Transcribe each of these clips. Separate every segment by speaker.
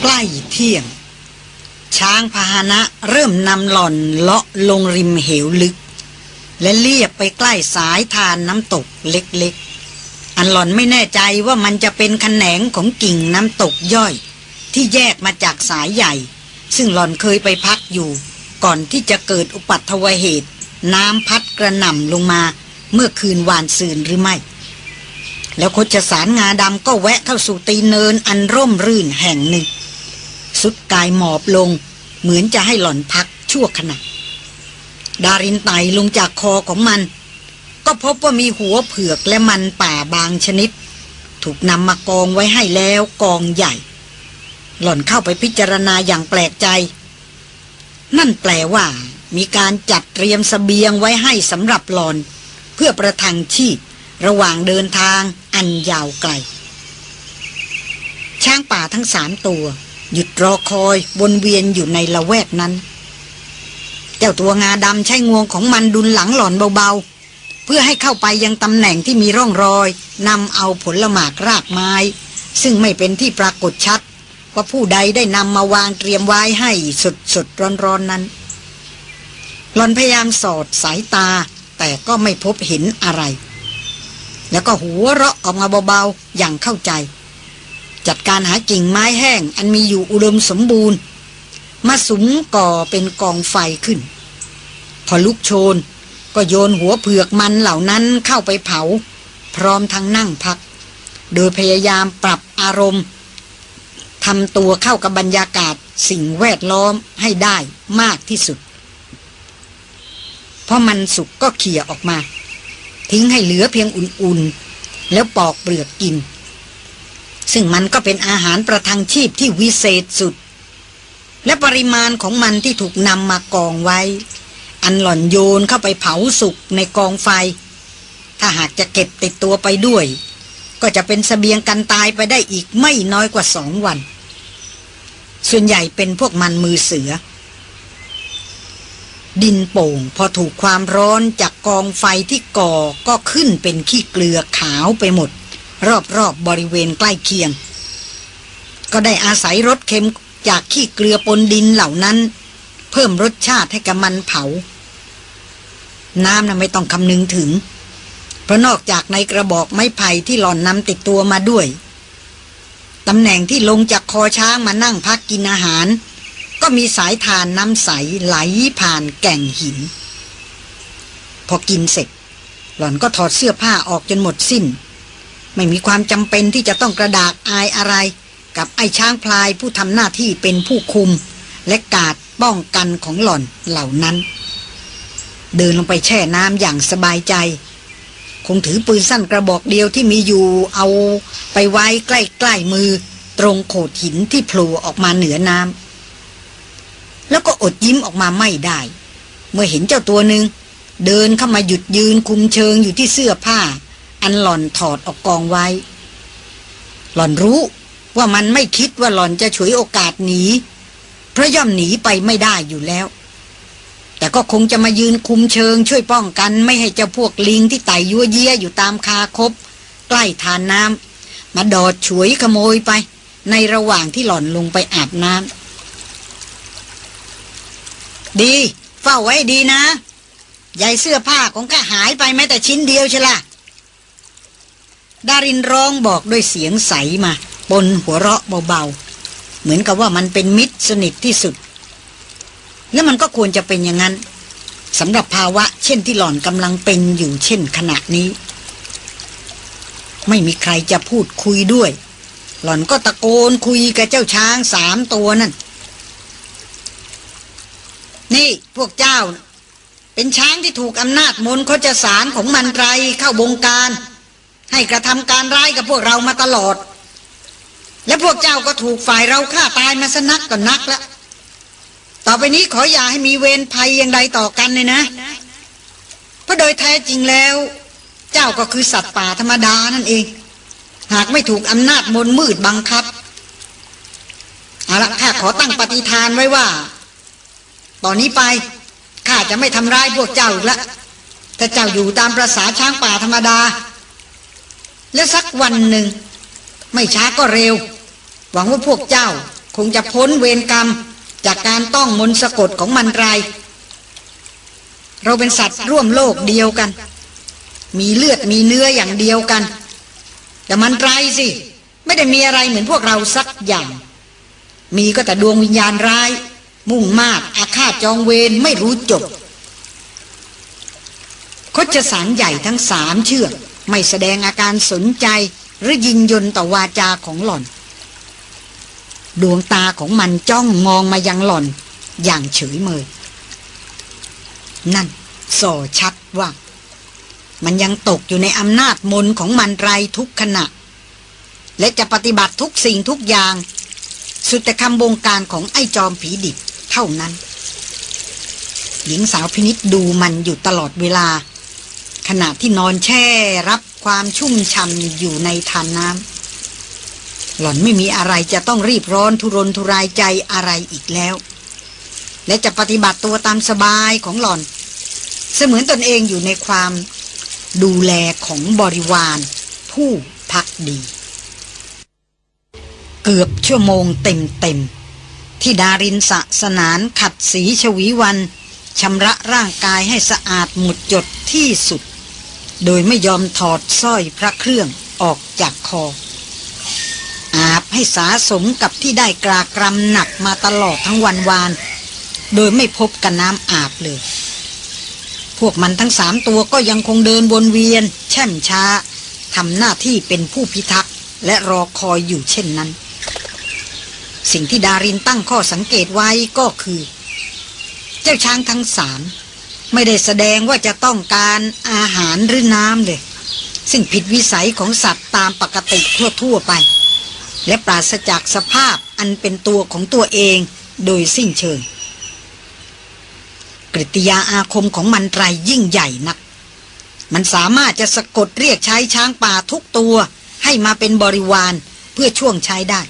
Speaker 1: ใกล้เที่ยง ช้างพาหนะเริ่มนำหล่อนเลาะลงริมเหวลึก และเลียบไปใกล้สายทานน้ำตกเล็กๆ อันหล่อนไม่แน่ใจว่ามันจะเป็นแขนงของกิ่งน้ำตกย่อย ที่แยกมาจากสายใหญ่ ซึ่งหล่อนเคยไปพักอยู่ ก่อนที่จะเกิดอุปัตวเหตุ น้ำพัดกระหน่ำลงมาเมื่อคืนวานซืนหรือไม่ แล้วคดสารงาดำก็แวะเข้าสู่ตีเนินอันร่มรื่นแห่งหนึ่ง สุดกายหมอบลง เหมือนจะให้หล่อนพักชั่วขณะ ดารินไตลงจากคอของมัน ก็พบว่ามีหัวเผือกและมันป่าบางชนิด ถูกนำมากองไว้ให้แล้วกองใหญ่ หล่อนเข้าไปพิจารณาอย่างแปลกใจ นั่นแปลว่า มีการจัดเตรียมสเสบียงไว้ให้สำหรับหลอน เพื่อประทังชีพระหว่างเดินทางอันยาวไกล ช้างป่าทั้งสามตัว หยุดรอคอยวนเวียนอยู่ในละแวกนั้น เจ้าตัวงาดำใช้งวงของมันดุลหลังหล่อนเบาๆ เพื่อให้เข้าไปยังตำแหน่งที่มีร่องรอยนำเอาผลหมากรากไม้ ซึ่งไม่เป็นที่ปรากฏชัด ว่าผู้ใดได้นำมาวางเตรียมไว้ให้สดสดร้อนร้อนนั้นหลอนพยายามสอดสายตา แต่ก็ไม่พบเห็นอะไร แล้วก็หัวเราะออกมาเบาๆอย่างเข้าใจ จัดการหากิ่งไม้แห้ง อันมีอยู่อุดมสมบูรณ์ มาสุมก่อเป็นกองไฟขึ้น พอลุกโชน ก็โยนหัวเผือกมันเหล่านั้นเข้าไปเผา พร้อมทั้งนั่งพัก โดยพยายามปรับอารมณ์ทำตัวเข้ากับบรรยากาศสิ่งแวดล้อมให้ได้มากที่สุด เพราะมันสุกก็เขี่ยออกมา ทิ้งให้เหลือเพียงอุ่นๆ แล้วปอกเปลือกกิน ซึ่งมันก็เป็นอาหารประทังชีพที่วิเศษสุด และปริมาณของมันที่ถูกนำมากองไว้ อันหล่อนโยนเข้าไปเผาสุกในกองไฟ ถ้าหากจะเก็บติดตัวไปด้วย ก็จะเป็นสเสบียงกันตายไปได้อีกไม่น้อยกว่าสองวัน ส่วนใหญ่เป็นพวกมันมือเสือ ดินโป่งพอถูกความร้อนจากกองไฟที่ก่อก็ขึ้นเป็นขี้เกลือขาวไปหมด รอบๆบบริเวณใกล้เคียง ก็ได้อาศัยรสเค็มจากขี้เกลือปนดินเหล่านั้น เพิ่มรสชาติให้กับมันเผา น้ำน่ะไม่ต้องคำนึงถึง เพราะนอกจากในกระบอกไม้ไผ่ที่หล่อนนำติดตัวมาด้วยตำแหน่งที่ลงจากคอช้างมานั่งพักกินอาหาร ก็มีสายทานน้ำใสไหลผ่านแก่งหิน พอกินเสร็จ หล่อนก็ถอดเสื้อผ้าออกจนหมดสิ้น ไม่มีความจำเป็นที่จะต้องกระดากอายอะไร กับไอ้ช้างพลายผู้ทำหน้าที่เป็นผู้คุม และกาดป้องกันของหล่อนเหล่านั้น เดินลงไปแช่น้ำอย่างสบายใจ คงถือปืนสั้นกระบอกเดียวที่มีอยู่เอาไปไว้ใกล้ๆมือ ตรงโขดหินที่โผล่ออกมาเหนือน้ำแล้วก็อดยิ้มออกมาไม่ได้ เมื่อเห็นเจ้าตัวหนึ่งเดินเข้ามาหยุดยืนคุมเชิงอยู่ที่เสื้อผ้า อันหล่อนถอดออกกองไว้ หล่อนรู้ว่ามันไม่คิดว่าหล่อนจะฉวยโอกาสหนี เพราะย่อมหนีไปไม่ได้อยู่แล้ว แต่ก็คงจะมายืนคุมเชิง ช่วยป้องกันไม่ให้เจ้าพวกลิงที่ไต่ยั่วเยี่ยอยู่ตามคาคบ ใกล้ทานน้ำมาดอดฉวยขโมยไป ในระหว่างที่หล่อนลงไปอาบน้ำดี เฝ้าไว้ดีนะใหญ่เสื้อผ้าของข้าหายไปแม้แต่ชิ้นเดียวใช่ละ ดารินร้องบอกด้วยเสียงใสมาปนหัวเราะเบาๆ เหมือนกับว่ามันเป็นมิตรสนิทที่สุด แล้วมันก็ควรจะเป็นอย่างนั้นสำหรับภาวะเช่นที่หล่อนกำลังเป็นอยู่เช่นขณะนี้ ไม่มีใครจะพูดคุยด้วย หล่อนก็ตะโกนคุยกับเจ้าช้างสามตัวนั่น นี่พวกเจ้า เป็นช้างที่ถูกอำนาจมนโคจสารของมันไรเข้าบงการ ให้กระทำการร้ายกับพวกเรามาตลอด และพวกเจ้าก็ถูกฝ่ายเราฆ่าตายมาสนักก่อนนักแล้วต่อไปนี้ขออย่าให้มีเวรภัยอย่างใดต่อกันเลยนะ เพราะโดยแท้จริงแล้ว เจ้าก็คือสัตว์ป่าธรรมดานั่นเอง หากไม่ถูกอำนาจมนมืดบังคับเอาละข้าขอตั้งปฏิทานไว้ว่า ตอนนี้ไปข้าจะไม่ทำร้ายพวกเจ้าอีกละถ้าเจ้าอยู่ตามประษาช้างป่าธรรมดา และสักวันหนึ่ง ไม่ช้าก็เร็ว หวังว่าพวกเจ้าคงจะพ้นเวรกรรม จากการต้องมนต์สะกดของมันไร เราเป็นสัตว์ร่วมโลกเดียวกัน มีเลือดมีเนื้ออย่างเดียวกัน แต่มันไรสิ ไม่ได้มีอะไรเหมือนพวกเราสักอย่าง มีก็แต่ดวงวิญญาณร้าย มุ่งมากอาฆาตจองเวรไม่รู้จบคดจะสารใหญ่ทั้งสามเชือก ไม่แสดงอาการสนใจหรือยินยนต่อวาจาของหล่อน ดวงตาของมันจ้องมองมายังหล่อน อย่างเฉยเมย นั่นส่อชัดว่า มันยังตกอยู่ในอำนาจมนของมันไรทุกขณะ และจะปฏิบัติทุกสิ่งทุกอย่าง สุดแต่คำบงการของไอ้จอมผีดิบเท่านั้น หญิงสาวพินิษดูมันอยู่ตลอดเวลา ขณะที่นอนแช่รับความชุ่มช่ำอยู่ในทานน้ำหล่อนไม่มีอะไรจะต้องรีบร้อนทุรนทุรายใจอะไรอีกแล้ว และจะปฏิบัติตัวตามสบายของหล่อน เสมือนตนเองอยู่ในความดูแลของบริวาร ผู้พักดี เกือบชั่วโมงเต็มๆที่ดารินสะสนานขัดสีชวีวันชำระร่างกายให้สะอาดหมดจดที่สุด โดยไม่ยอมถอดสร้อยพระเครื่องออกจากคอ อาบให้สาสมกับที่ได้กรากรำหนักมาตลอดทั้งวันวาน โดยไม่พบกันน้ำอาบเลย พวกมันทั้งสามตัวก็ยังคงเดินวนเวียน แช่มช้าทำหน้าที่เป็นผู้พิทักษ์และรอคอยอยู่เช่นนั้น สิ่งที่ดารินตั้งข้อสังเกตไว้ก็คือ เจ้าช้างทั้งสาม ไม่ได้แสดงว่าจะต้องการอาหารหรือน้ำเลย ซึ่งผิดวิสัยของสัตว์ตามปกติทั่วๆไป และปราศจากสภาพอันเป็นตัวของตัวเองโดยสิ้นเชิงกริยาอาคมของมันไรยิ่งใหญ่นัก มันสามารถจะสะกดเรียกใช้ช้างป่าทุกตัวให้มาเป็นบริวารเพื่อช่วงใช้ได้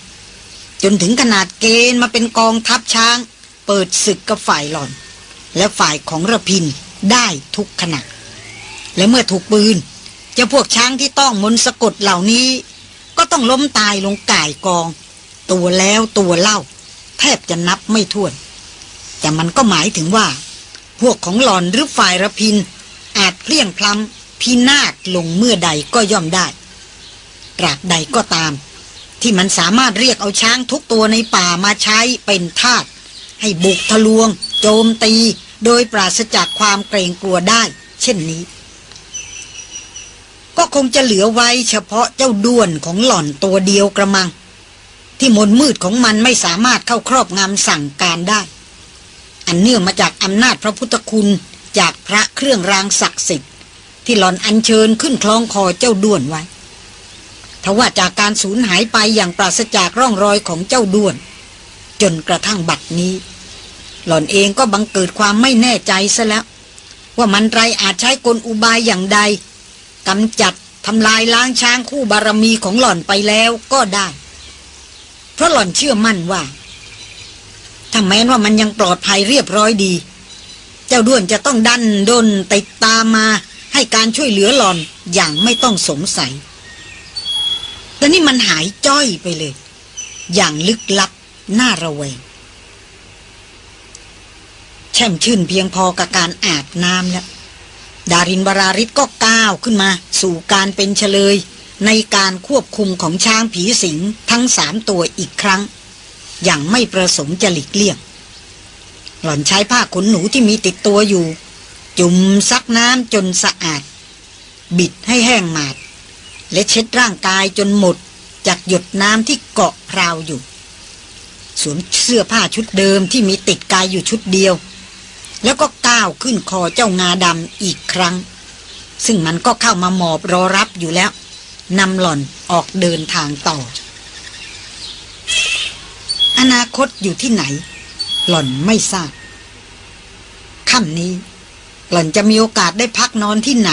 Speaker 1: จนถึงขนาดเกณฑ์มาเป็นกองทัพช้าง เปิดศึกกับฝ่ายหล่อน และฝ่ายของระพินได้ทุกขณะ และเมื่อถูกปืนเจ้าพวกช้างที่ต้องมนสะกดเหล่านี้ ก็ต้องล้มตายลงก่ายกอง ตัวแล้วตัวเล่า แทบจะนับไม่ถ้วน แต่มันก็หมายถึงว่า พวกของหลอนหรือฝ่ายระพิน อาจเพลี่ยงพล้ำพินาศลงเมื่อใดก็ย่อมได้ตราบใดก็ตาม ที่มันสามารถเรียกเอาช้างทุกตัวในป่ามาใช้เป็นทาสให้บุกทะลวง โจมตีโดยปราศจากความเกรงกลัวได้ เช่นนี้ ก็คงจะเหลือไว้เฉพาะเจ้าด้วนของหล่อนตัวเดียวกระมัง ที่มนมืดของมันไม่สามารถเข้าครอบงำสั่งการได้ อันเนื่องมาจากอำนาจพระพุทธคุณจากพระเครื่องรางศักดิ์สิทธิ์ที่หล่อนอัญเชิญขึ้นคล้องคอเจ้าด้วนไว้ทว่าจากการสูญหายไปอย่างปราศจากร่องรอยของเจ้าด้วน จนกระทั่งบัดนี้ หล่อนเองก็บังเกิดความไม่แน่ใจซะแล้ว ว่ามันไรอาจใช้กลอุบายอย่างใดกำจัดทำลายล้างช้างคู่บารมีของหล่อนไปแล้วก็ได้ เพราะหล่อนเชื่อมั่นว่าถ้าแม้นว่ามันยังปลอดภัยเรียบร้อยดี เจ้าด้วนจะต้องดันดนติดตามมาให้การช่วยเหลือหล่อนอย่างไม่ต้องสงสัยแต่นี่มันหายจ้อยไปเลย อย่างลึกลับน่าระแวง ช่มชื่นเพียงพอกับการอาบน้ำแล้ว ดารินบราริศก็ก้าวขึ้นมา สู่การเป็นเฉลย ในการควบคุมของช้างผีสิงทั้งสามตัวอีกครั้ง อย่างไม่ประสงค์จะหลีกเลี่ยง หล่อนใช้ผ้าขนหนูที่มีติดตัวอยู่ จุ่มซักน้ำจนสะอาด บิดให้แห้งหมาด และเช็ดร่างกายจนหมดจากหยดน้ำที่เกาะพราวอยู่ สวมเสื้อผ้าชุดเดิมที่มีติดกายอยู่ชุดเดียว แล้วก็ก้าวขึ้นคอเจ้างาดำอีกครั้ง ซึ่งมันก็เข้ามาหมอบรอรับอยู่แล้วนำหล่อนออกเดินทางต่อ อนาคตอยู่ที่ไหน หล่อนไม่ทราบค่ำนี้ หล่อนจะมีโอกาสได้พักนอนที่ไหน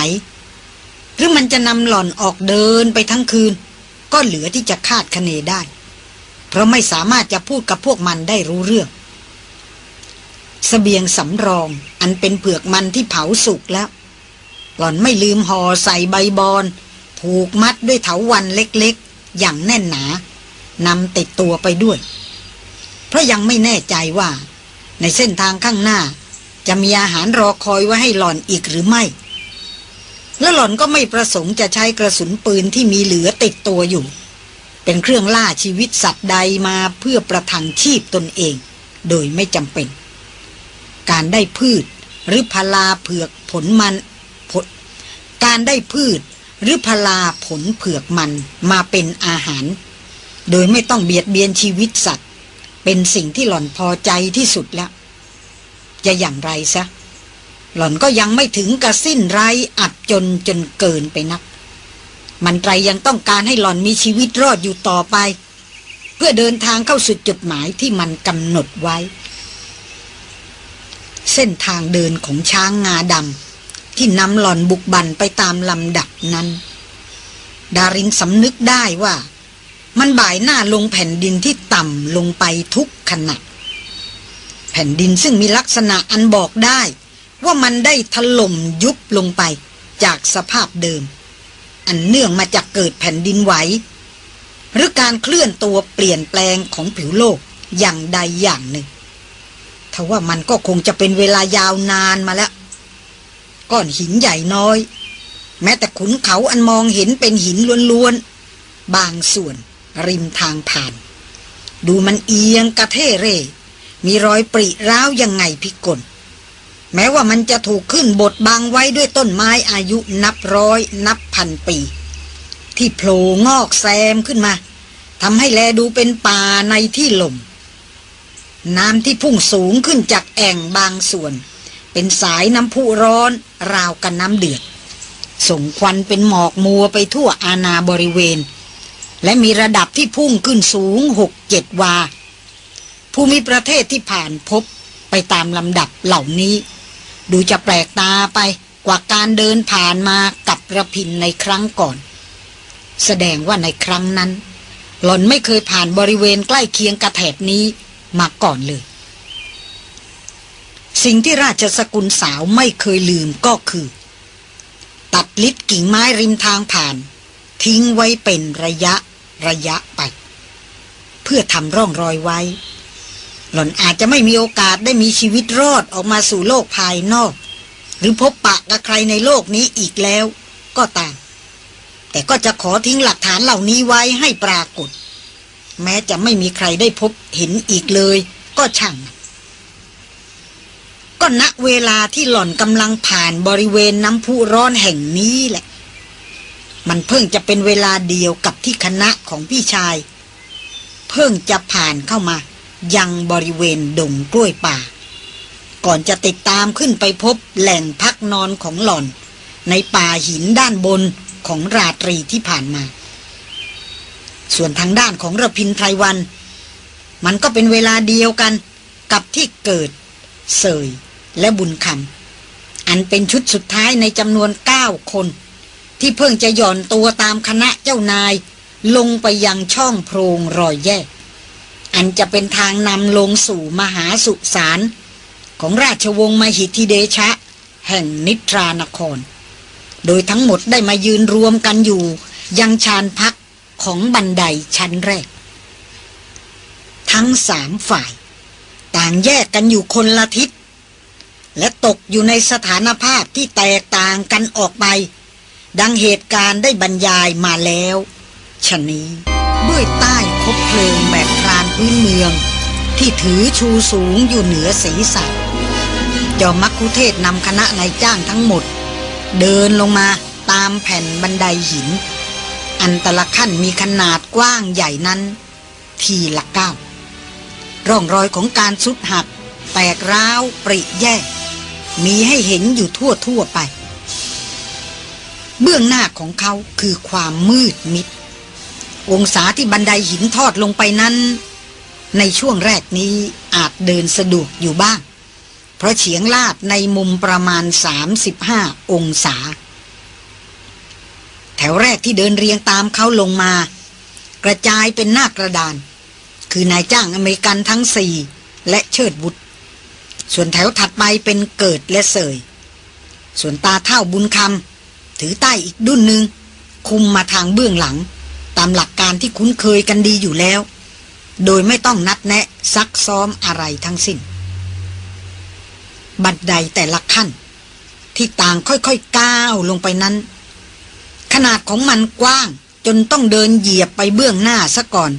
Speaker 1: หรือมันจะนำหล่อนออกเดินไปทั้งคืน ก็เหลือที่จะคาดคะเนได้ เพราะไม่สามารถจะพูดกับพวกมันได้รู้เรื่อง สเสบียงสำรอง อันเป็นเผือกมันที่เผาสุกแล้ว หล่อนไม่ลืมห่อใส่ใบบอน ผูกมัดด้วยเถาวันเล็กๆ อย่างแน่นหนานำติดตัวไปด้วย เพราะยังไม่แน่ใจว่า ในเส้นทางข้างหน้า จะมีอาหารรอคอยไว้ให้หล่อนอีกหรือไม่ และหล่อนก็ไม่ประสงค์จะใช้กระสุนปืนที่มีเหลือติดตัวอยู่ เป็นเครื่องล่าชีวิตสัตว์ใดมาเพื่อประทังชีพตนเอง โดยไม่จำเป็น การได้พืช หรือพลาเผือกผลมันผลการได้พืช หรือพลาผลเผือกมันมาเป็นอาหาร โดยไม่ต้องเบียดเบียนชีวิตสัตว์ เป็นสิ่งที่หล่อนพอใจที่สุดแล้ว จะอย่างไรซะ หล่อนก็ยังไม่ถึงกระสิ้นไรอับจนจนเกินไปนัก มันไตรยังต้องการให้หล่อนมีชีวิตรอดอยู่ต่อไป เพื่อเดินทางเข้าสู่จุดหมายที่มันกำหนดไว้ เส้นทางเดินของช้างงาดำที่นำหล่อนบุกบันไปตามลำดับนั้น ดารินสำนึกได้ว่า มันบ่ายหน้าลงแผ่นดินที่ต่ำลงไปทุกขณะแผ่นดินซึ่งมีลักษณะอันบอกได้ ว่ามันได้ถล่มยุบลงไปจากสภาพเดิม อันเนื่องมาจากเกิดแผ่นดินไหวหรือการเคลื่อนตัวเปลี่ยนแปลงของผิวโลกอย่างใดอย่างหนึ่ง ทว่ามันก็คงจะเป็นเวลายาวนานมาแล้ว ก้อนหินใหญ่น้อย แม้แต่ขุนเขาอันมองเห็นเป็นหินล้วนๆ บางส่วน ริมทางผ่าน ดูมันเอียงกระเทเร่ มีรอยปริร้าวยังไงพิกลแม้ว่ามันจะถูกขึ้นบดบังไว้ด้วยต้นไม้อายุนับร้อยนับพันปี ที่โผล่งอกแซมขึ้นมาทำให้แลดูเป็นป่าในที่หลม น้ำที่พุ่งสูงขึ้นจากแอ่งบางส่วน เป็นสายน้ำพุร้อนราวกันน้ำเดือด ส่งควันเป็นหมอกมัวไปทั่วอาณาบริเวณ และมีระดับที่พุ่งขึ้นสูงหกเจ็ดวา ภูมิประเทศที่ผ่านพบไปตามลำดับเหล่านี้ ดูจะแปลกตาไปกว่าการเดินผ่านมากับระพินในครั้งก่อน แสดงว่าในครั้งนั้น หล่อนไม่เคยผ่านบริเวณใกล้เคียงกระแถบนี้ มาก่อนเลย สิ่งที่ราชสกุลสาวไม่เคยลืมก็คือ ตัดลิดกิ่งไม้ริมทางผ่าน ทิ้งไว้เป็นระยะระยะไป เพื่อทำร่องรอยไว้ หล่อนอาจจะไม่มีโอกาสได้มีชีวิตรอดออกมาสู่โลกภายนอก หรือพบปะกับใครในโลกนี้อีกแล้ว ก็ตามแต่ก็จะขอทิ้งหลักฐานเหล่านี้ไว้ให้ปรากฏ แม้จะไม่มีใครได้พบเห็นอีกเลย ก็ช่าง ก็ณเวลาที่หล่อนกำลังผ่านบริเวณน้ำพุร้อนแห่งนี้แหละ มันเพิ่งจะเป็นเวลาเดียวกับที่คณะของพี่ชาย เพิ่งจะผ่านเข้ามา ยังบริเวณดงกล้วยป่า ก่อนจะติดตามขึ้นไปพบแหล่งพักนอนของหล่อน ในป่าหินด้านบนของราตรีที่ผ่านมา ส่วนทางด้านของระพินไพรวัน มันก็เป็นเวลาเดียวกันกับที่เกิด เสยและบุญคำอันเป็นชุดสุดท้ายในจำนวนเก้าคน ที่เพิ่งจะหย่อนตัวตามคณะเจ้านาย ลงไปยังช่องโพรงรอยแยก อันจะเป็นทางนำลงสู่มหาสุสานของราชวงศ์มหิทธิเดชะ แห่งนิทรานคร โดยทั้งหมดได้มายืนรวมกันอยู่ ยังชานพัก ของบันไดชั้นแรก ทั้งสามฝ่าย ต่างแยกกันอยู่คนละทิศ และตกอยู่ในสถานภาพที่แตกต่างกันออกไป ดังเหตุการณ์ได้บรรยายมาแล้วชะนี้ด้วยใต้คบเพลิงแบบพรานพื้นเมือง ที่ถือชูสูงอยู่เหนือศีรษะจอมมักคุเทศนำคณะนายจ้างทั้งหมด เดินลงมาตามแผ่นบันไดหิน อันตละขั้นมีขนาดกว้างใหญ่นั้น ทีละก้าวร่องรอยของการสุดหัก แตกร้าวปริแยกมีให้เห็นอยู่ทั่วทั่วไป เบื้องหน้าของเขาคือความมืดมิด องศาที่บันไดหินทอดลงไปนั้น ในช่วงแรกนี้อาจเดินสะดวกอยู่บ้าง เพราะเฉียงลาดในมุมประมาณ 35 องศา แถวแรกที่เดินเรียงตามเขาลงมา กระจายเป็นหน้ากระดาน คือนายจ้างอเมริกันทั้งสี่และเชิดบุตร ส่วนแถวถัดไปเป็นเกิดและเสย ส่วนตาเท่าบุญคำถือใต้อีกดุนหนึ่งคุมมาทางเบื้องหลัง ตามหลักการที่คุ้นเคยกันดีอยู่แล้ว โดยไม่ต้องนัดแนะซักซ้อมอะไรทั้งสิ้น บันไดแต่ละขั้น ที่ต่างค่อยๆก้าวลงไปนั้น นาดของมันกว้าง จนต้องเดินเหยียบไปเบื้องหน้าซะก่อน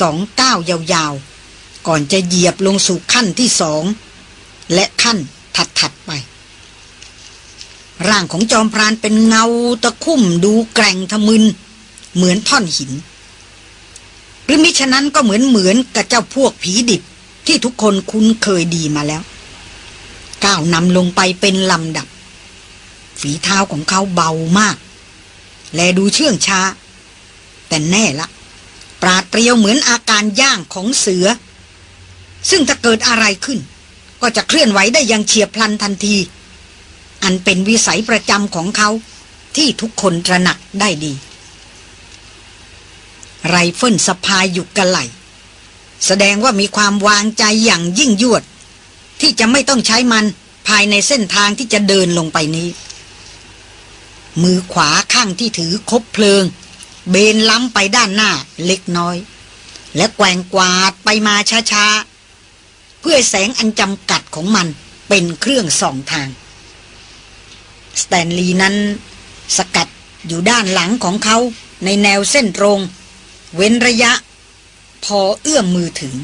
Speaker 1: สองก้าวยาวๆ ก่อนจะเหยียบลงสู่ขั้นที่สอง และขั้นถัดๆไป ร่างของจอมพรานเป็นเงาตะคุ่มดูแกร่งทะมึน เหมือนท่อนหิน หรือมิฉะนั้นก็เหมือนเหมือนกับเจ้าพวกผีดิบที่ทุกคนคุ้นเคยดีมาแล้ว ก้าวนำลงไปเป็นลำดับ ฝีเท้าของเขาเบามาก และดูเชื่องช้า แต่แน่ละ ปราดเปรียวเหมือนอาการย่างของเสือ ซึ่งถ้าเกิดอะไรขึ้น ก็จะเคลื่อนไหวได้อย่างเฉียบพลันทันที อันเป็นวิสัยประจำของเขาที่ทุกคนตระหนักได้ดี ไรเฟิลสะพายอยู่กระไหลแสดงว่ามีความวางใจอย่างยิ่งยวด ที่จะไม่ต้องใช้มันภายในเส้นทางที่จะเดินลงไปนี้ มือขวาข้างที่ถือคบเพลิง เบนล้ำไปด้านหน้าเล็กน้อย และแกว่งกวาดไปมาช้าๆ เพื่อแสงอันจำกัดของมันเป็นเครื่องส่องทาง สแตนลีย์นั้นสกัดอยู่ด้านหลังของเขาในแนวเส้นตรง เว้นระยะ พอเอื้อมมือถึง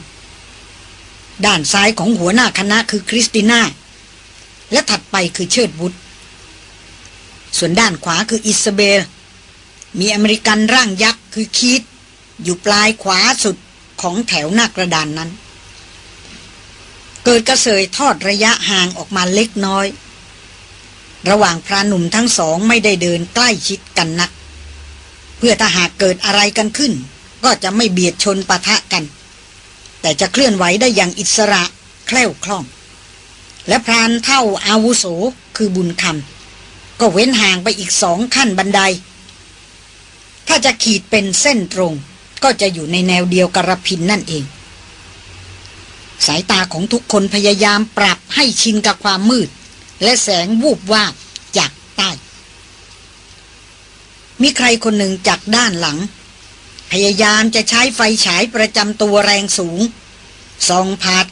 Speaker 1: ด้านซ้ายของหัวหน้าคณะคือคริสติน่า และถัดไปคือเชิดบุตร ส่วนด้านขวาคืออิสเบล มีอเมริกันร่างยักษ์คือคีดอยู่ปลายขวาสุดของแถวหน้ากระดานนั้น เกิดกระเสยทอดระยะห่างออกมาเล็กน้อย ระหว่างพระหนุ่มทั้งสองไม่ได้เดินใกล้ชิดกันนัก เพื่อถ้าหากเกิดอะไรกันขึ้น ก็จะไม่เบียดชนปะทะกัน แต่จะเคลื่อนไหวได้อย่างอิสระแคล่วคล่อง และพรานเท่าอาวุโสคือบุญคำ ก็เว้นห่างไปอีกสองขั้นบันได ถ้าจะขีดเป็นเส้นตรง ก็จะอยู่ในแนวเดียวกับรพินนั่นเอง สายตาของทุกคนพยายามปรับให้ชินกับความมืด และแสงวูบวาบจากใต้ มีใครคนหนึ่งจากด้านหลัง พยายามจะใช้ไฟฉายประจำตัวแรงสูงส่องผาด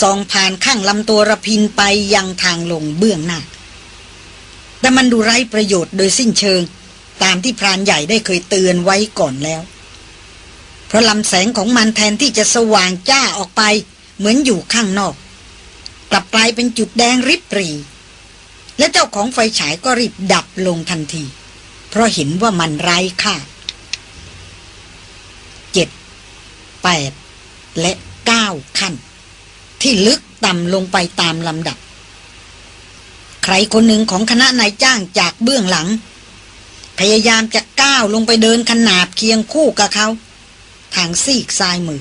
Speaker 1: ส่องผ่านข้างลำตัวระพินไปยังทางลงเบื้องหน้า แต่มันดูไร้ประโยชน์โดยสิ้นเชิง ตามที่พรานใหญ่ได้เคยเตือนไว้ก่อนแล้ว เพราะลำแสงของมันแทนที่จะสว่างจ้าออกไปเหมือนอยู่ข้างนอก กลับกลายเป็นจุดแดงริบรี และเจ้าของไฟฉายก็รีบดับลงทันที เพราะเห็นว่ามันไร้ค่าเจ็ดแปดและเก้าขั้น ที่ลึกต่ำลงไปตามลำดับ ใครคนหนึ่งของคณะนายจ้างจากเบื้องหลัง พยายามจะก้าวลงไปเดินขนาบเคียงคู่กับเขา ทางซีกซ้ายมือ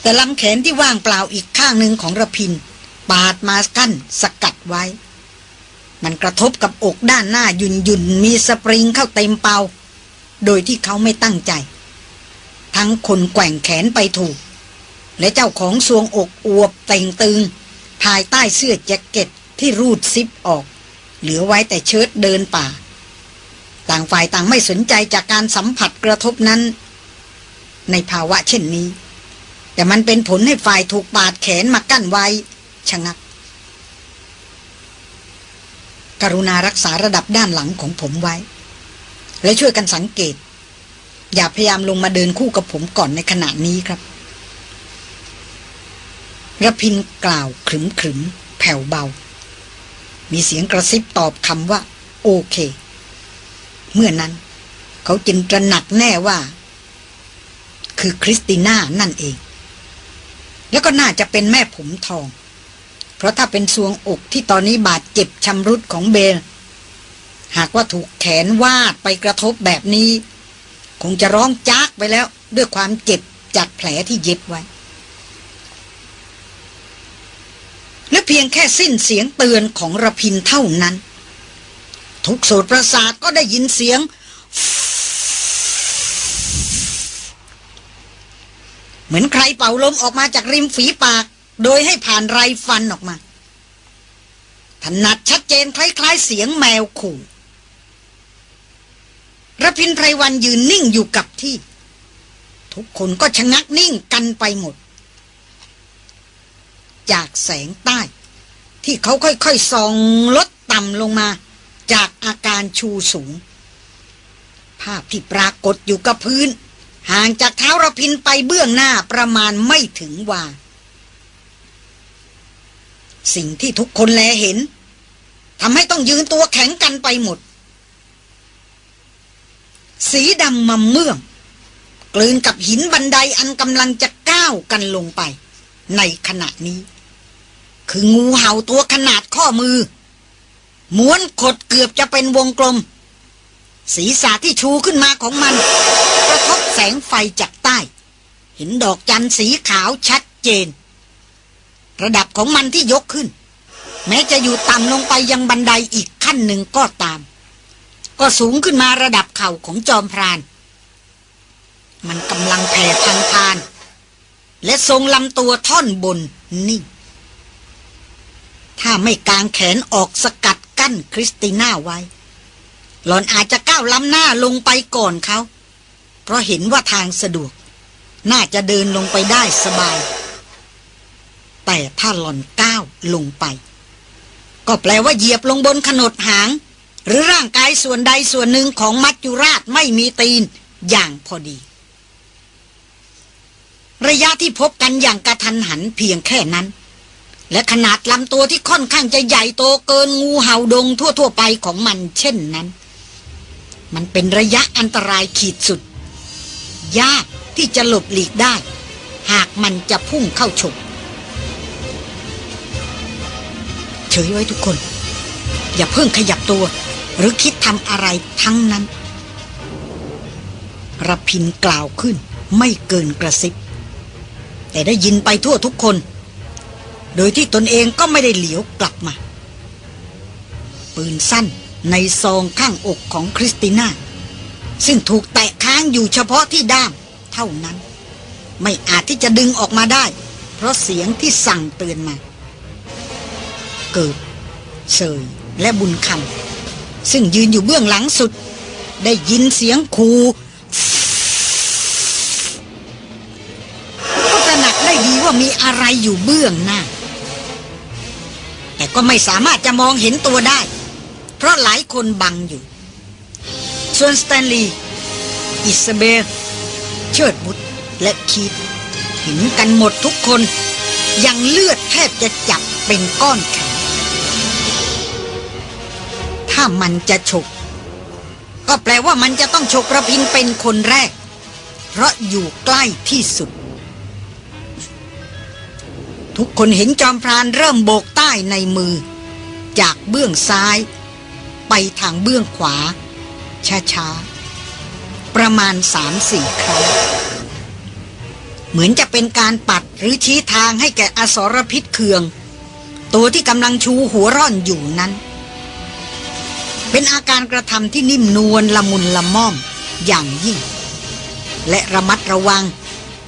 Speaker 1: แต่ลำแขนที่ว่างเปล่าอีกข้างหนึ่งของระพิน ปาดมากั้นสกัดไว้ มันกระทบกับอกด้านหน้ายุนยุนมีสปริงเข้าเต็มเปา โดยที่เขาไม่ตั้งใจ ทั้งคนแกว่งแขนไปถูก และเจ้าของสวงอกอวบเต่งตึงภายใต้เสื้อแจ็คเก็ต ที่รูดซิปออก เหลือไว้แต่เชิ้ตเดินป่า ต่างฝ่ายต่างไม่สนใจจากการสัมผัสกระทบนั้น ในภาวะเช่นนี้ แต่มันเป็นผลให้ฝ่ายถูกบาดแขนมากั้นไว้ชะงักกรุณารักษาระดับด้านหลังของผมไว้ และช่วยกันสังเกต อย่าพยายามลงมาเดินคู่กับผมก่อนในขณะนี้ครับระพินกล่าวขรึมขรึมแผ่วเบา มีเสียงกระซิบตอบคำว่า โอเค เมื่อนั้น เขาจึงตระหนักแน่ว่า คือคริสติน่านั่นเอง แล้วก็น่าจะเป็นแม่ผมทอง เพราะถ้าเป็นสวงอกที่ตอนนี้บาดเจ็บชำรุดของเบล หากว่าถูกแขนวาดไปกระทบแบบนี้ คงจะร้องจากไปแล้วด้วยความเจ็บจากแผลที่เย็บไว้ และเพียงแค่สิ้นเสียงเตือนของระพินเท่านั้น ทุกโสดประสาทก็ได้ยินเสียง เหมือนใครเป่าลมออกมาจากริมฝีปาก โดยให้ผ่านไรฟันออกมาถนัดชัดเจนคล้ายๆเสียงแมวขู่ระพินไพรวันยืนนิ่งอยู่กับที่ ทุกคนก็ชะงักนิ่งกันไปหมด จากแสงใต้ ที่เขาค่อยๆส่องลดต่ำลงมา จากอาการชูสูง ภาพที่ปรากฏอยู่กับพื้น ห่างจากเท้าระพินไปเบื้องหน้าประมาณไม่ถึงวาสิ่งที่ทุกคนแลเห็นทำให้ต้องยืนตัวแข็งกันไปหมด สีดำมะเมื่อมกลืนกับหินบันไดอันกำลังจะก้าวกันลงไป ในขณะนี้ คืองูเห่าตัวขนาดข้อมือ ม้วนขดเกือบจะเป็นวงกลม ศีรษะที่ชูขึ้นมาของมัน กระทบแสงไฟจากใต้ เห็นดอกจันสีขาวชัดเจน ระดับของมันที่ยกขึ้น แม้จะอยู่ต่ำลงไปยังบันไดอีกขั้นหนึ่งก็ตาม ก็สูงขึ้นมาระดับเข่าของจอมพราน มันกำลังแผ่พังพาน และทรงลำตัวท่อนบนนิ่ง ถ้าไม่กางแขนออกสกัดกั้นคริสติน่าไว้ หลอนอาจจะก้าวล้ำหน้าลงไปก่อนเขา เพราะเห็นว่าทางสะดวก น่าจะเดินลงไปได้สบาย แต่ถ้าหลอนก้าวลงไป ก็แปลว่าเหยียบลงบนขนดหาง หรือร่างกายส่วนใดส่วนหนึ่งของมัจจุราชไม่มีตีนอย่างพอดี ระยะที่พบกันอย่างกระทันหันเพียงแค่นั้น และขนาดลำตัวที่ค่อนข้างจะใหญ่โตเกินงูเห่าดงทั่วๆไปของมันเช่นนั้น มันเป็นระยะอันตรายขีดสุด ยากที่จะหลบหลีกได้ หากมันจะพุ่งเข้าฉกเฉยไว้ทุกคน อย่าเพิ่งขยับตัว หรือคิดทำอะไรทั้งนั้นรพินกล่าวขึ้นไม่เกินกระซิบ แต่ได้ยินไปทั่วทุกคน โดยที่ตนเองก็ไม่ได้เหลียวกลับมา ปืนสั้นในซองข้างอกของคริสติน่า ซึ่งถูกแตะค้างอยู่เฉพาะที่ด้ามเท่านั้น ไม่อาจที่จะดึงออกมาได้ เพราะเสียงที่สั่งเตือนมา เกิดเสยและบุญคำซึ่งยืนอยู่เบื้องหลังสุด ได้ยินเสียงคู มีอะไรอยู่เบื้องหน้า แต่ก็ไม่สามารถจะมองเห็นตัวได้ เพราะหลายคนบังอยู่ ส่วนสแตนลีย์อิสเบลเชิดบุตรและคีธเห็นกันหมดทุกคน ยังเลือดแทบจะจับเป็นก้อนแข็ง ถ้ามันจะฉก ก็แปลว่ามันจะต้องฉกระพินเป็นคนแรก เพราะอยู่ใกล้ที่สุด ทุกคนเห็นจอมพรานเริ่มโบกใต้ในมือ จากเบื้องซ้าย ไปทางเบื้องขวา ช้าๆ ประมาณสามสี่ครั้ง เหมือนจะเป็นการปัดหรือชี้ทางให้แก่อสรพิษเคือง ตัวที่กำลังชูหัวร่อนอยู่นั้น เป็นอาการกระทำที่นิ่มนวลละมุนละม่อมอย่างยิ่ง และระมัดระวัง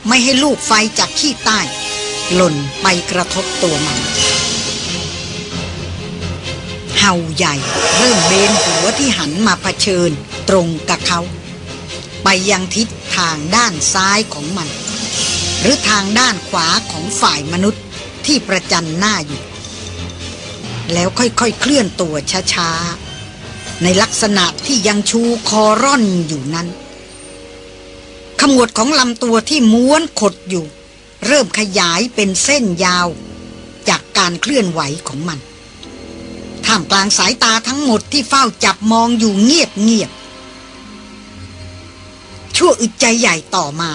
Speaker 1: ไม่ให้ลูกไฟจากขี้ใต้ หล่นไปกระทบตัวมัน เห่าใหญ่เริ่มเบนหัวที่หันมาเผชิญตรงกับเขา ไปยังทิศทางด้านซ้ายของมัน หรือทางด้านขวาของฝ่ายมนุษย์ที่ประจันหน้าอยู่ แล้วค่อยๆเคลื่อนตัวช้าๆ ในลักษณะที่ยังชูคอร่อนอยู่นั้นขมวดของลำตัวที่ม้วนขดอยู่ เริ่มขยายเป็นเส้นยาว จากการเคลื่อนไหวของมัน ท่ามกลางสายตาทั้งหมดที่เฝ้าจับมองอยู่เงียบเงียบ ชั่วอึดใจใหญ่ต่อมา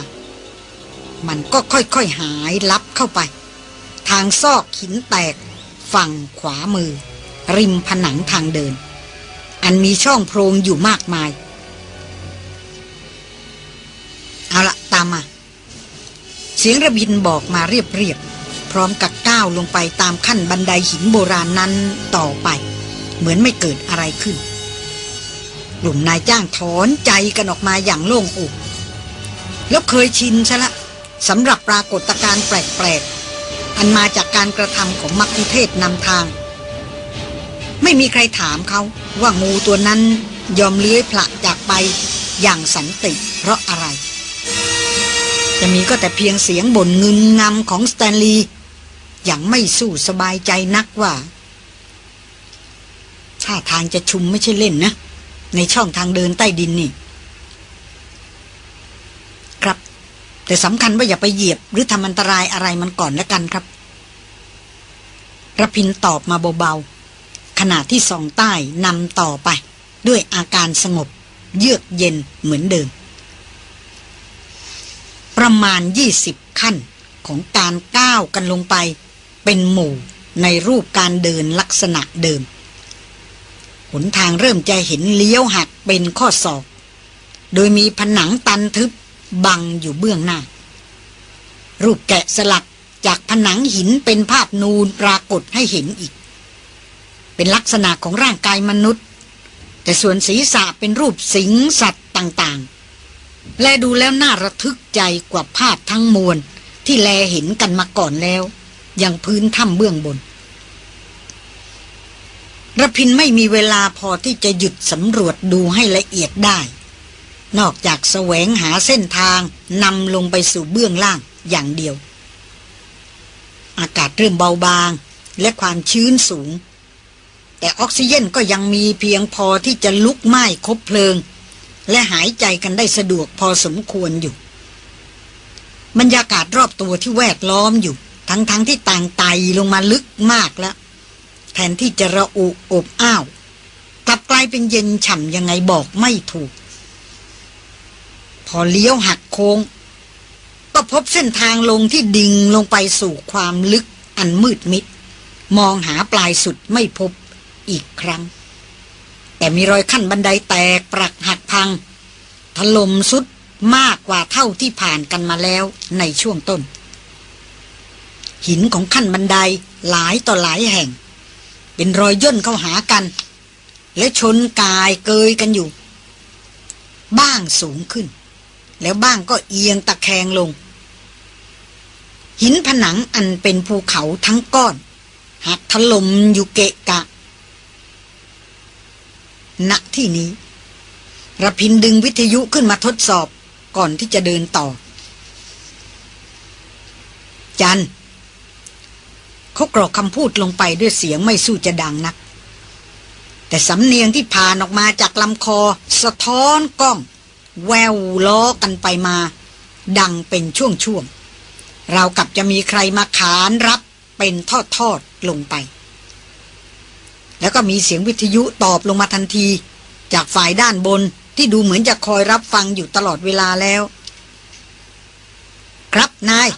Speaker 1: มันก็ค่อยๆหายลับเข้าไป ทางซอกหินแตก ฝั่งขวามือ ริมผนังทางเดิน อันมีช่องโพรงอยู่มากมาย เอาละตามมา เสียงระบินบอกมาเรียบๆพร้อมกับก้าวลงไปตามขั้นบันไดหินโบราณนนั้นต่อไป เหมือนไม่เกิดอะไรขึ้น กลุ่มนายจ้างถอนใจกันออกมาอย่างโล่งอกแล้วเคยชินซะละสำหรับปรากฏการณ์แปลกๆ อันมาจากการกระทำของมักคุเทศนำทาง ไม่มีใครถามเขาว่างูตัวนั้นยอมเลื้อยผละจากไปอย่างสันติเพราะอะไร จะมีก็แต่เพียงเสียงบ่นเงึมงำของสแตนลีย์อย่างไม่สู้สบายใจนักว่าท่าทางจะชุมไม่ใช่เล่นนะ ในช่องทางเดินใต้ดินนี่ ครับ แต่สำคัญว่าอย่าไปเหยียบ หรือทำอันตรายอะไรมันก่อนแล้วกันครับระพินตอบมาเบาๆขณะที่สองใต้นำต่อไป ด้วยอาการสงบ เยือกเย็นเหมือนเดิม ประมาณยี่สิบขั้นของการก้าวกันลงไป เป็นหมู่ในรูปการเดินลักษณะเดิม หนทางเริ่มจะเห็นเลี้ยวหักเป็นข้อศอก โดยมีผนังตันทึบบังอยู่เบื้องหน้า รูปแกะสลักจากผนังหินเป็นภาพนูนปรากฏให้เห็นอีก เป็นลักษณะของร่างกายมนุษย์ แต่ส่วนศีรษะเป็นรูปสิงสัตว์ต่างๆ และดูแล้วน่าระทึกใจกว่าภาพทั้งมวล ที่แลเห็นกันมาก่อนแล้วยังพื้นถ้ำเบื้องบนระพินไม่มีเวลาพอที่จะหยุดสำรวจดูให้ละเอียดได้ นอกจากแสวงหาเส้นทางนำลงไปสู่เบื้องล่างอย่างเดียว อากาศเริ่มเบาบางและความชื้นสูง แต่ออกซิเจนก็ยังมีเพียงพอที่จะลุกไหม้คบเพลิง และหายใจกันได้สะดวกพอสมควรอยู่ บรรยากาศรอบตัวที่แวดล้อมอยู่ ทั้งๆทที่ต่างไตลงมาลึกมากแล้ว แทนที่จะระอุอบอ้าว กลับกลายเป็นเย็นฉ่ำยังไงบอกไม่ถูก พอเลี้ยวหักโค้ง ก็พบเส้นทางลงที่ดิ่งลงไปสู่ความลึกอันมืดมิด มองหาปลายสุดไม่พบอีกครั้ง แต่มีรอยขั้นบันไดแตกปรักหักพัง ถล่มสุดมากกว่าเท่าที่ผ่านกันมาแล้วในช่วงต้น หินของขั้นบันไดหลายต่อหลายแห่ง เป็นรอยย่นเข้าหากัน และชนกายเกยกันอยู่ บ้างสูงขึ้น แล้วบ้างก็เอียงตะแคงลง หินผนังอันเป็นภูเขาทั้งก้อนหักถล่มอยู่เกะกะ ณที่นี้ระพินดึงวิทยุขึ้นมาทดสอบก่อนที่จะเดินต่อ จันเขากรอกคำพูดลงไปด้วยเสียงไม่สู้จะดังนัก แต่สำเนียงที่ผ่านออกมาจากลำคอ สะท้อนกล้อง แววล้อกันไปมา ดังเป็นช่วงๆเรากับจะมีใครมาขานรับเป็นทอดๆลงไป แล้วก็มีเสียงวิทยุตอบลงมาทันที จากฝ่ายด้านบนที่ดูเหมือนจะคอยรับฟังอยู่ตลอดเวลาแล้ว ครับนาย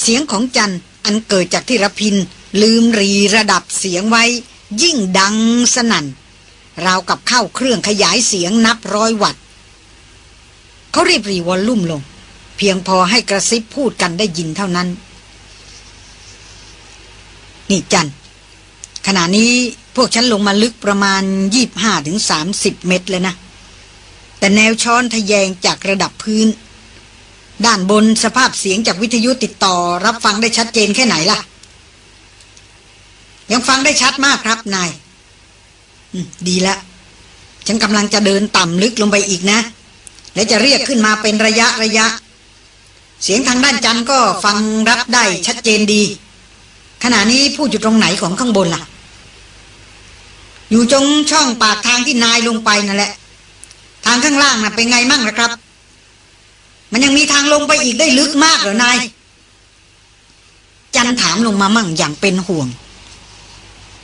Speaker 1: เสียงของจันอันเกิดจากที่รพิน ลืมรีระดับเสียงไว้ ยิ่งดังสนั่น ราวกับเข้าเครื่องขยายเสียงนับร้อยวัตต์เขารีบรีวอลลุ่มลง เพียงพอให้กระซิบพูดกันได้ยินเท่านั้น นี่จัน ขณะนี้พวกฉันลงมาลึกประมาณยี่บห้าถึงสามสิบเมตรเลยนะ แต่แนวช้อนทะแยงจากระดับพื้น ด้านบนสภาพเสียงจากวิทยุติดต่อรับฟังได้ชัดเจนแค่ไหนล่ะ ยังฟังได้ชัดมากครับนายดีละ ฉันกำลังจะเดินต่ำลึกลงไปอีกนะ และจะเรียกขึ้นมาเป็นระยะระยะ เสียงทางด้านจันก็ฟังรับได้ชัดเจนดี ขณะนี้พูดอยู่ตรงไหนของข้างบนล่ะ อยู่จงช่องปากทางที่นายลงไปนั่นแหละ ทางข้างล่างน่ะเป็นไงมั่งนะครับ มันยังมีทางลงไปอีกได้ลึกมากเหรอนาย จันถามลงมามั่งอย่างเป็นห่วง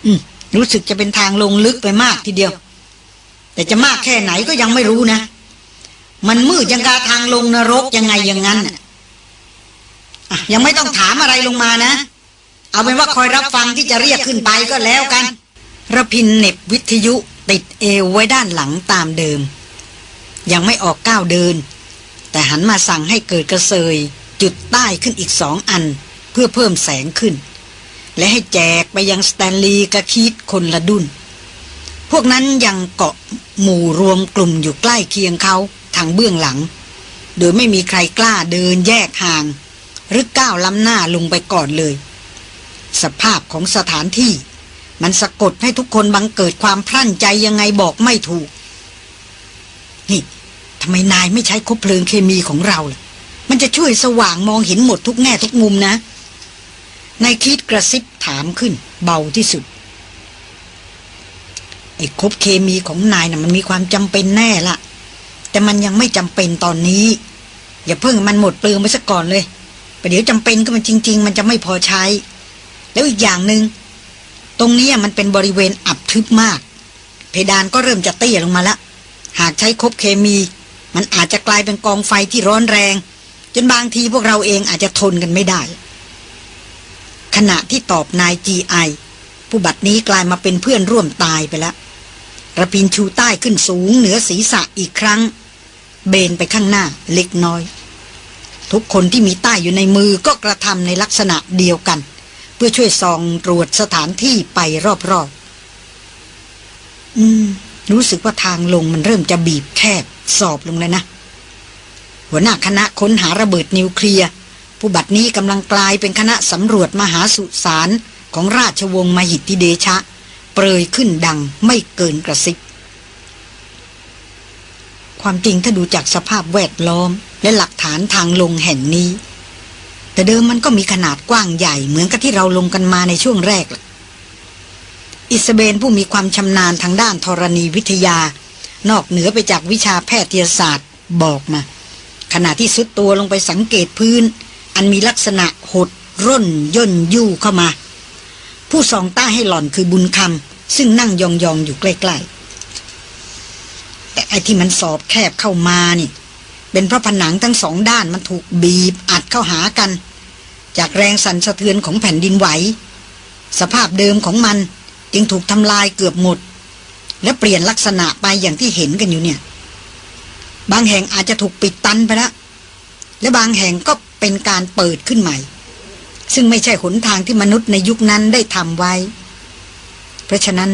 Speaker 1: อืมรู้สึกจะเป็นทางลงลึกไปมากทีเดียว แต่จะมากแค่ไหนก็ยังไม่รู้นะ มันมืดยังกาทางลงนรกยังไงอย่างนั้นอะยังไม่ต้องถามอะไรลงมานะ เอาเป็นว่าคอยรับฟังที่จะเรียกขึ้นไปก็แล้วกันระพินเน็บวิทยุติดเอวไว้ด้านหลังตามเดิม ยังไม่ออกก้าวเดิน แต่หันมาสั่งให้เกิดกระเซย จุดใต้ขึ้นอีกสองอัน เพื่อเพิ่มแสงขึ้น และให้แจกไปยังสแตนลีย์กระคีดคนละดุนพวกนั้นยังเกาะหมู่รวมกลุ่มอยู่ใกล้เคียงเขาทางเบื้องหลัง โดยไม่มีใครกล้าเดินแยกห่าง หรือก้าวล้ำหน้าลงไปก่อนเลย สภาพของสถานที่ มันสะกดให้ทุกคนบังเกิดความพรั่นใจยังไงบอกไม่ถูก นี่ทำไมนายไม่ใช้คบเพลิงเคมีของเราล่ะ มันจะช่วยสว่างมองเห็นหมดทุกแง่ทุกมุมนะนายคิดกระซิบถามขึ้น เบาที่สุดไอ้คบเคมีของนายนะ่ะมันมีความจำเป็นแน่ละแต่มันยังไม่จำเป็นตอนนี้ อย่าเพิ่งมันหมดเปลืองไปซะก่อนเลยประเดี๋ยวจำเป็นก็มันจริง ๆ มันจะไม่พอใช้ แล้วอีกอย่างหนึง่งตรงนี้มันเป็นบริเวณอับทึบมาก เพดานก็เริ่มจะเตี้ยลงมาแล้วหากใช้คบเคมี มันอาจจะกลายเป็นกองไฟที่ร้อนแรง จนบางทีพวกเราเองอาจจะทนกันไม่ได้ ขณะที่ตอบนายจีไอผู้บัดนี้กลายมาเป็นเพื่อนร่วมตายไปแล้วระพินชูใต้ขึ้นสูงเหนือศีรษะอีกครั้ง เบนไปข้างหน้าเล็กน้อย ทุกคนที่มีใต้อยู่ในมือก็กระทำในลักษณะเดียวกัน เพื่อช่วยส่องตรวจสถานที่ไปรอบๆ อืม รู้สึกว่าทางลงมันเริ่มจะบีบแคบสอบลงแล้วนะ หัวหน้าคณะค้นหาระเบิดนิวเคลียร์ผู้บัดนี้กำลังกลายเป็นคณะสำรวจมหาสุสานของราชวงศ์มหิตติเดชะ เปรยขึ้นดังไม่เกินกระซิบความจริงถ้าดูจากสภาพแวดล้อมและหลักฐานทางลงแห่งนี้ แต่เดิมมันก็มีขนาดกว้างใหญ่เหมือนกับที่เราลงกันมาในช่วงแรกอิสเบนผู้มีความชำนาญทางด้านธรณีวิทยา นอกเหนือไปจากวิชาแพทยศาสตร์บอกมา ขณะที่สุดตัวลงไปสังเกตพื้น อันมีลักษณะหด ร่นย่นยู่เข้ามา ผู้สองต้าให้หล่อนคือบุญคำซึ่งนั่งยองๆอยู่ใกล้ๆแต่ไอ้ที่มันสอบแคบเข้ามานี่ เป็นเพราะผนังทั้งสองด้านมันถูกบีบอัดเข้าหากัน จากแรงสั่นสะเทือนของแผ่นดินไหว สภาพเดิมของมันจึงถูกทำลายเกือบหมด และเปลี่ยนลักษณะไปอย่างที่เห็นกันอยู่เนี่ย บางแห่งอาจจะถูกปิดตันไปแล้วและบางแห่งก็เป็นการเปิดขึ้นใหม่ ซึ่งไม่ใช่หนทางที่มนุษย์ในยุคนั้นได้ทำไว้ เพราะฉะนั้น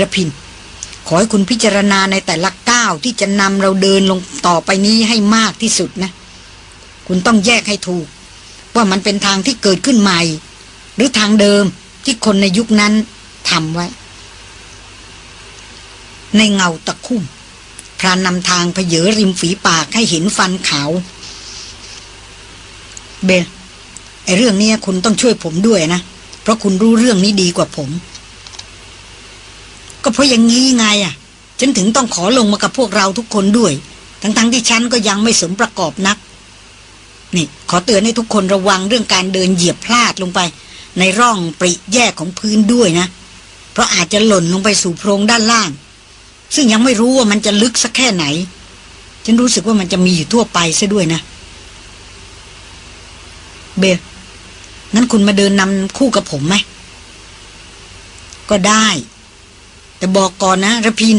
Speaker 1: ระพิน ขอให้คุณพิจารณาในแต่ละก้าวที่จะนำเราเดินลงต่อไปนี้ให้มากที่สุดนะ คุณต้องแยกให้ถูก ว่ามันเป็นทางที่เกิดขึ้นใหม่ หรือทางเดิมที่คนในยุคนั้นทำไว้ ในเงาตะคุ่มพรานนำทางเพเยอริมฝีปากให้เห็นฟันขาว เบลไอเรื่องนี้คุณต้องช่วยผมด้วยนะ เพราะคุณรู้เรื่องนี้ดีกว่าผม ก็เพราะอย่างนี้ไงอะ ฉันถึงต้องขอลงมากับพวกเราทุกคนด้วย ทั้งๆทที่ฉันก็ยังไม่สมประกอบนัก นี่ขอเตือนให้ทุกคนระวังเรื่องการเดินเหยียบพลาดลงไป ในร่องปริแยกของพื้นด้วยนะ เพราะอาจจะหล่นลงไปสู่โพรงด้านล่าง ซึ่งยังไม่รู้ว่ามันจะลึกสักแค่ไหน ฉันรู้สึกว่ามันจะมีอยู่ทั่วไปซะด้วยนะ เบลงั้นคุณมาเดินนำคู่กับผมไหมก็ได้ แต่บอกก่อนนะระพิน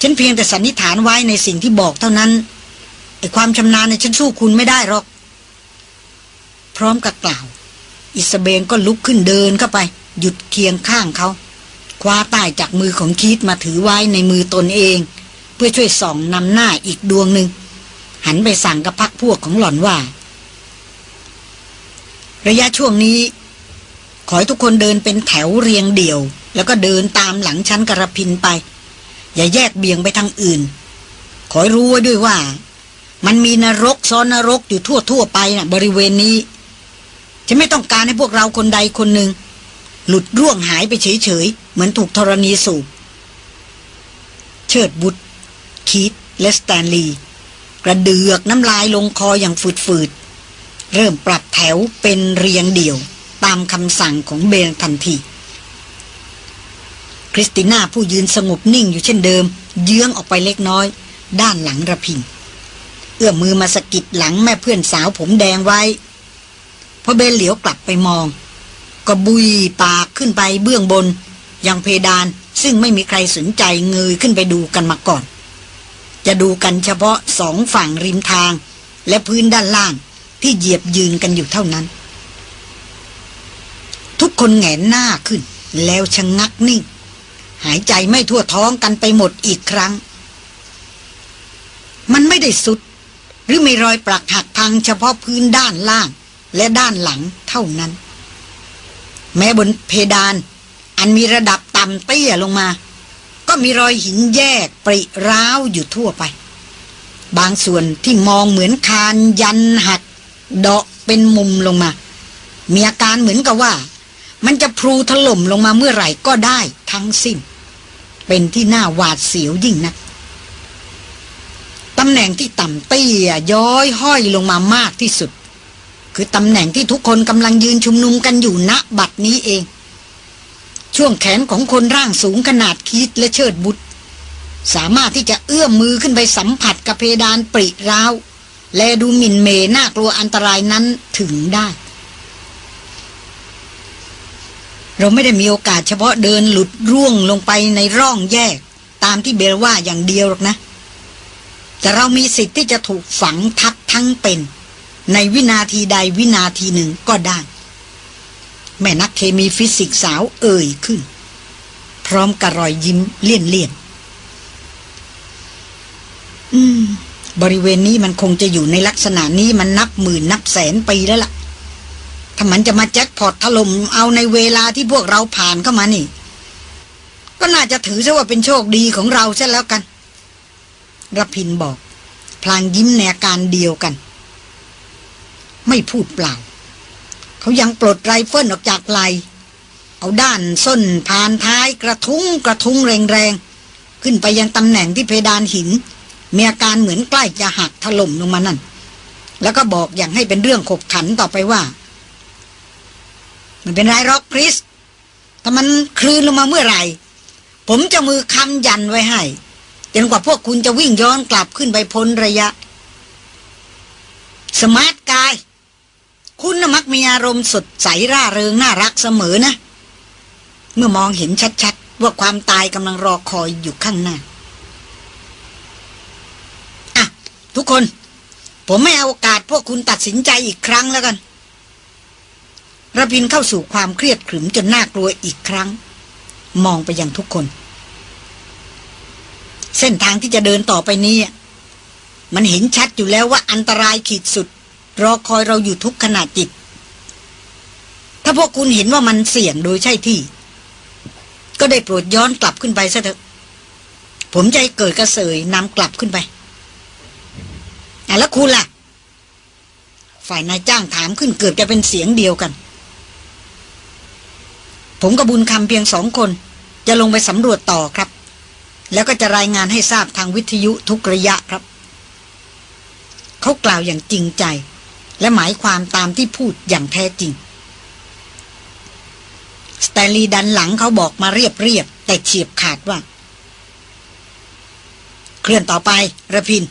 Speaker 1: ฉันเพียงแต่สันนิษฐานไว้ในสิ่งที่บอกเท่านั้นไอความชำนาญในฉันสู้คุณไม่ได้หรอก พร้อมกับกล่าว อิสเบนก็ลุกขึ้นเดินเข้าไป หยุดเคียงข้างเขาคว้าใต้จากมือของคีตมาถือไว้ในมือตนเอง เพื่อช่วยส่องนำหน้าอีกดวงหนึ่ง หันไปสั่งกับพักพวกของหล่อนว่า ระยะช่วงนี้ ขอให้ทุกคนเดินเป็นแถวเรียงเดี่ยว แล้วก็เดินตามหลังชั้นกระพินไป อย่าแยกเบี่ยงไปทางอื่น ขอรู้ไว้ด้วยว่า มันมีนรกซ้อนนรกอยู่ทั่วทั่วไปนะ่ะ บริเวณนี้ จะไม่ต้องการให้พวกเราคนใดคนหนึ่ง หลุดร่วงหายไปเฉยๆ เหมือนถูกธรณีสูบ เชิดบุตรคีตและสแตนลีย์กระเดือกน้ำลายลงคออย่างฝืดๆ เริ่มปรับแถวเป็นเรียงเดี่ยว ตามคำสั่งของเบนทันที คริสติน่าผู้ยืนสงบนิ่งอยู่เช่นเดิม เยื้องออกไปเล็กน้อย ด้านหลังระพินเอื้อมมือมาสะกิดหลังแม่เพื่อนสาวผมแดงไว้พอเบนเหลียวกลับไปมอง ก็บุยปากขึ้นไปเบื้องบน ยังเพดานซึ่งไม่มีใครสนใจเงยขึ้นไปดูกันมาก่อน จะดูกันเฉพาะสองฝั่งริมทาง และพื้นด้านล่างที่เหยียบยืนกันอยู่เท่านั้น ทุกคนแงนหน้าขึ้นแล้วชะงงักนิ่ง หายใจไม่ทั่วท้องกันไปหมดอีกครั้ง มันไม่ได้สุด หรือไม่รอยปลักหักพังเฉพาะพื้นด้านล่างและด้านหลังเท่านั้น แม้บนเพดาน อันมีระดับต่ำเตี้ยลงมา ก็มีรอยหินแยกปริร้าวอยู่ทั่วไป บางส่วนที่มองเหมือนคานยันหักเดาะเป็นมุมลงมา มีอาการเหมือนกับว่า มันจะพลูถล่มลงมาเมื่อไหร่ก็ได้ทั้งสิ้น เป็นที่น่าหวาดเสียวยิ่งนักตำแหน่งที่ต่ำเตี้ยย้อยห้อยลงมามากที่สุด คือตำแหน่งที่ทุกคนกำลังยืนชุมนุมกันอยู่ณบัดนี้เอง ช่วงแขนของคนร่างสูงขนาดคิดและเชิดบุตร สามารถที่จะเอื้อมมือขึ้นไปสัมผัสกับเพดานปริร้าว และดูหมิ่นเมน่ากลัวอันตรายนั้นถึงได้ เราไม่ได้มีโอกาสเฉพาะเดินหลุดร่วงลงไปในร่องแยก ตามที่เบลว่าอย่างเดียวหรอกนะ แต่เรามีสิทธิ์ที่จะถูกฝังทับทั้งเป็น ในวินาทีใดวินาทีหนึ่งก็ได้ แม่นักเคมีฟิสิกสาวเอ่ยขึ้น พร้อมกับรอยยิ้มเลี่ยนเลี่ยนอืม บริเวณนี้มันคงจะอยู่ในลักษณะนี้มันนับหมื่นนับแสนปีแล้วล่ะ ถ้ามันจะมาแจ็คพอตถล่มเอาในเวลาที่พวกเราผ่านเข้ามานี่ ก็น่าจะถือซะว่าเป็นโชคดีของเราใช่แล้วกันรพินทร์บอก พลางยิ้มในอาการเดียวกัน ไม่พูดเปล่า เขายังปลดไรเฟิลออกจากไหล่เอาด้านส้นผ่านท้ายกระทุ้งกระทุ้งแรงๆ ขึ้นไปยังตำแหน่งที่เพดานหิน มีอาการเหมือนใกล้จะหักถล่มลงมานั่น แล้วก็บอกอย่างให้เป็นเรื่องขบขันต่อไปว่า มันเป็นไรร็อกคริสถ้ามันคลื่นลงมาเมื่อไหร่ ผมจะมือคำยันไว้ให้จนกว่าพวกคุณจะวิ่งย้อนกลับขึ้นไปพ้นระยะ สมาร์ทกาย คุณนมักมีอารมณ์สดใสร่าเริงน่ารักเสมอนะ เมื่อมองเห็นชัดๆ ว่าความตายกำลังรอคอยอยู่ข้างหน้าอะทุกคน ผมไม่เอาโอกาสพวกคุณตัดสินใจอีกครั้งแล้วกัน ระพินเข้าสู่ความเครียดขรึมจนน่ากลัวอีกครั้ง มองไปยังทุกคน เส้นทางที่จะเดินต่อไปนี้ มันเห็นชัดอยู่แล้วว่าอันตรายขีดสุด รอคอยเราอยู่ทุกขณะจิต ถ้าพวกคุณเห็นว่ามันเสี่ยงโดยใช่ที่ ก็ได้โปรดย้อนกลับขึ้นไปซะเถอะ ผมจะเกิดกระเสยนำกลับขึ้นไปแล้วคุณล่ะ ฝ่ายนายจ้างถามขึ้นเกือบจะเป็นเสียงเดียวกัน ผมกับบุญคำเพียงสองคน จะลงไปสำรวจต่อครับ แล้วก็จะรายงานให้ทราบทางวิทยุทุกระยะครับ เขากล่าวอย่างจริงใจ และหมายความตามที่พูดอย่างแท้จริง สแตนลีย์ดันหลังเขาบอกมาเรียบเรียบแต่เฉียบขาดว่า เคลื่อนต่อไประพิน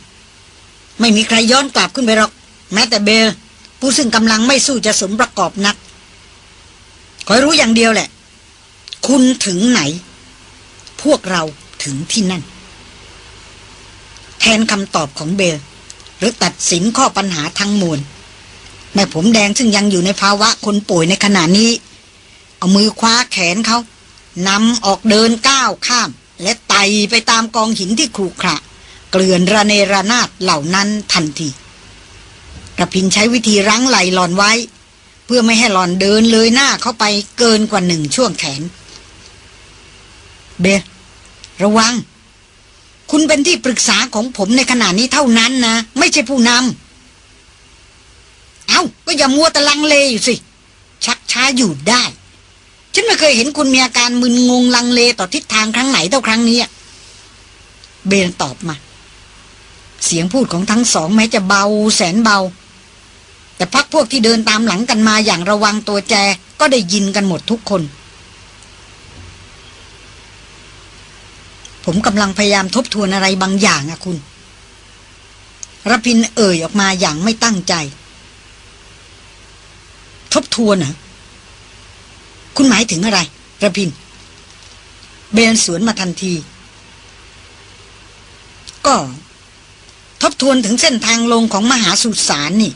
Speaker 1: ไม่มีใครย้อนกลับขึ้นไปหรอก แม้แต่เบลผู้ซึ่งกำลังไม่สู้จะสมประกอบนักคอยรู้อย่างเดียวแหละ คุณถึงไหน พวกเราถึงที่นั่น แทนคำตอบของเบล หรือตัดสินข้อปัญหาทั้งมวลแม่ผมแดงซึ่งยังอยู่ในภาวะคนป่วยในขณะนี้ เอามือคว้าแขนเขานำออกเดินก้าวข้าม และไต่ไปตามกองหินที่ครุขระ เกลื่อนระเนระนาดเหล่านั้นทันทีกระพินใช้วิธีรั้งไหลหลอนไว้ เพื่อไม่ให้หลอนเดินเลยหน้าเข้าไปเกินกว่าหนึ่งช่วงแขน เบรระวัง คุณเป็นที่ปรึกษาของผมในขณะนี้เท่านั้นนะ ไม่ใช่ผู้นำเอา้า ก็อย่ามัวตะลังเลอยู่สิ ชักช้าอยู่ได้ ฉันไม่เคยเห็นคุณมีอาการมึนงงลังเลต่อทิศทางครั้งไหนเท่าครั้งนี้เบนตอบมา เสียงพูดของทั้งสองแม้จะเบาแสนเบา แต่พักพวกที่เดินตามหลังกันมาอย่างระวังตัวแจก็ได้ยินกันหมดทุกคน ผมกำลังพยายามทบทวนอะไรบางอย่างอะคุณรพินเอ่ยออกมาอย่างไม่ตั้งใจ ทบทวนเหรอคุณหมายถึงอะไรระพิน เบนสวนมาทันที ก็ ทบทวนถึงเส้นทางลงของมหาสุสานนี่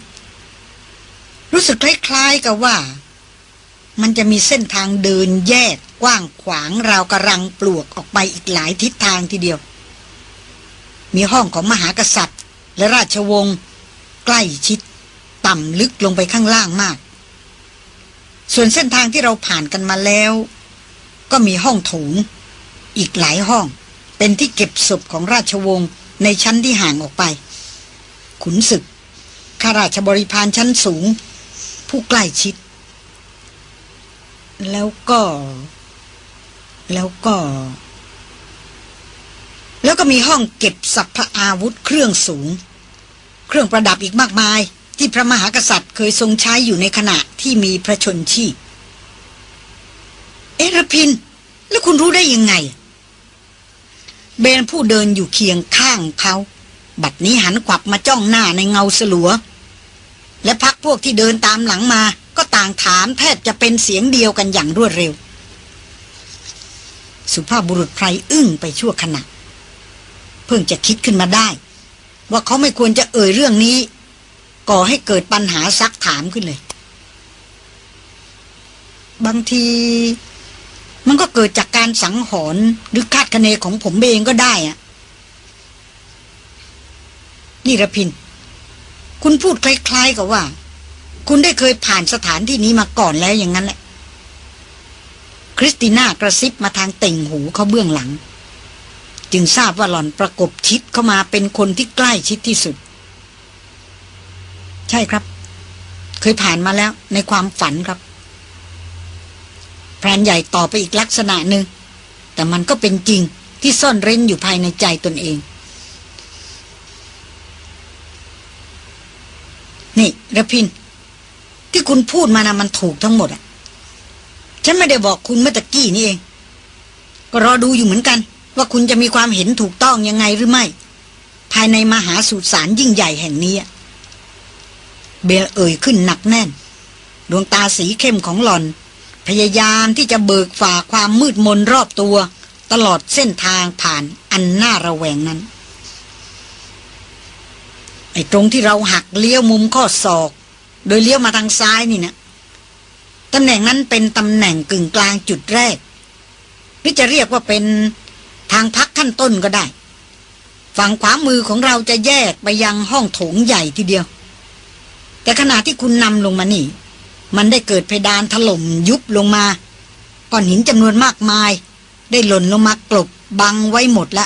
Speaker 1: รู้สึกคล้ายๆกับว่า มันจะมีเส้นทางเดินแยกกว้างขวางราวกระรังปลวกออกไปอีกหลายทิศทางทีเดียว มีห้องของมหากษัตริย์ และราชวงศ์ใกล้ชิด ต่ำลึกลงไปข้างล่างมาก ส่วนเส้นทางที่เราผ่านกันมาแล้ว ก็มีห้องโถง อีกหลายห้อง เป็นที่เก็บศพของราชวงศ์ในชั้นที่ห่างออกไป ขุนศึกข้าราชบริพารชั้นสูง ผู้ใกล้ชิด แล้วก็ แล้วก็ แล้วก็มีห้องเก็บสัพพอาวุธเครื่องสูง เครื่องประดับอีกมากมาย ที่พระมหากษัตริย์เคยทรงใช้อยู่ในขณะที่มีพระชนชีพ เอรพิน แล้วคุณรู้ได้ยังไง เบนผู้เดินอยู่เคียงข้างเขา บัดนี้หันขวับมาจ้องหน้าในเงาสลัว และพักพวกที่เดินตามหลังมาก็ต่างถามแทบจะเป็นเสียงเดียวกันอย่างรวดเร็ว สุภาพบุรุษไพรอึ้งไปชั่วขณะ เพิ่งจะคิดขึ้นมาได้ ว่าเขาไม่ควรจะเอ่ยเรื่องนี้ ก่อให้เกิดปัญหาซักถามขึ้นเลย บางที มันก็เกิดจากการสังหรณ์หรือคาดคะเนของผมเองก็ได้อะนี่ระพิน คุณพูดคล้ายๆกับว่า คุณได้เคยผ่านสถานที่นี้มาก่อนแล้วอย่างนั้นแหละ คริสติน่ากระซิบมาทางเต่งหูเขาเบื้องหลัง จึงทราบว่าหล่อนประกบชิดเข้ามาเป็นคนที่ใกล้ชิดที่สุด ใช่ครับ เคยผ่านมาแล้วในความฝันครับแพรนใหญ่ต่อไปอีกลักษณะหนึ่งแต่มันก็เป็นจริงที่ซ่อนเร้นอยู่ภายในใจตนเอง นี่ระพิน ที่คุณพูดมานะมันถูกทั้งหมดอะ ฉันไม่ได้บอกคุณเมื่อตะกี้นี่เอง ก็รอดูอยู่เหมือนกัน ว่าคุณจะมีความเห็นถูกต้องยังไงหรือไม่ ภายในมหาสุสานยิ่งใหญ่แห่งนี้ เบลเอ่ยขึ้นหนักแน่น ดวงตาสีเข้มของหลอน พยายามที่จะเบิกฝ่าความมืดมนรอบตัว ตลอดเส้นทางผ่านอันน่าระแวงนั้น ไอ้ตรงที่เราหักเลี้ยวมุมข้อศอก โดยเลี้ยวมาทางซ้ายนี่นะ ตำแหน่งนั้นเป็นตำแหน่งกึ่งกลางจุดแรกหรือจะเรียกว่าเป็นทางพักขั้นต้นก็ได้ ฝั่งขวามือของเราจะแยกไปยังห้องโถงใหญ่ทีเดียว แต่ขณะที่คุณนำลงมานี่ มันได้เกิดเพดานถล่มยุบลงมาก้อนหินจำนวนมากมาย ได้หล่นลงมากลบบังไว้หมดละ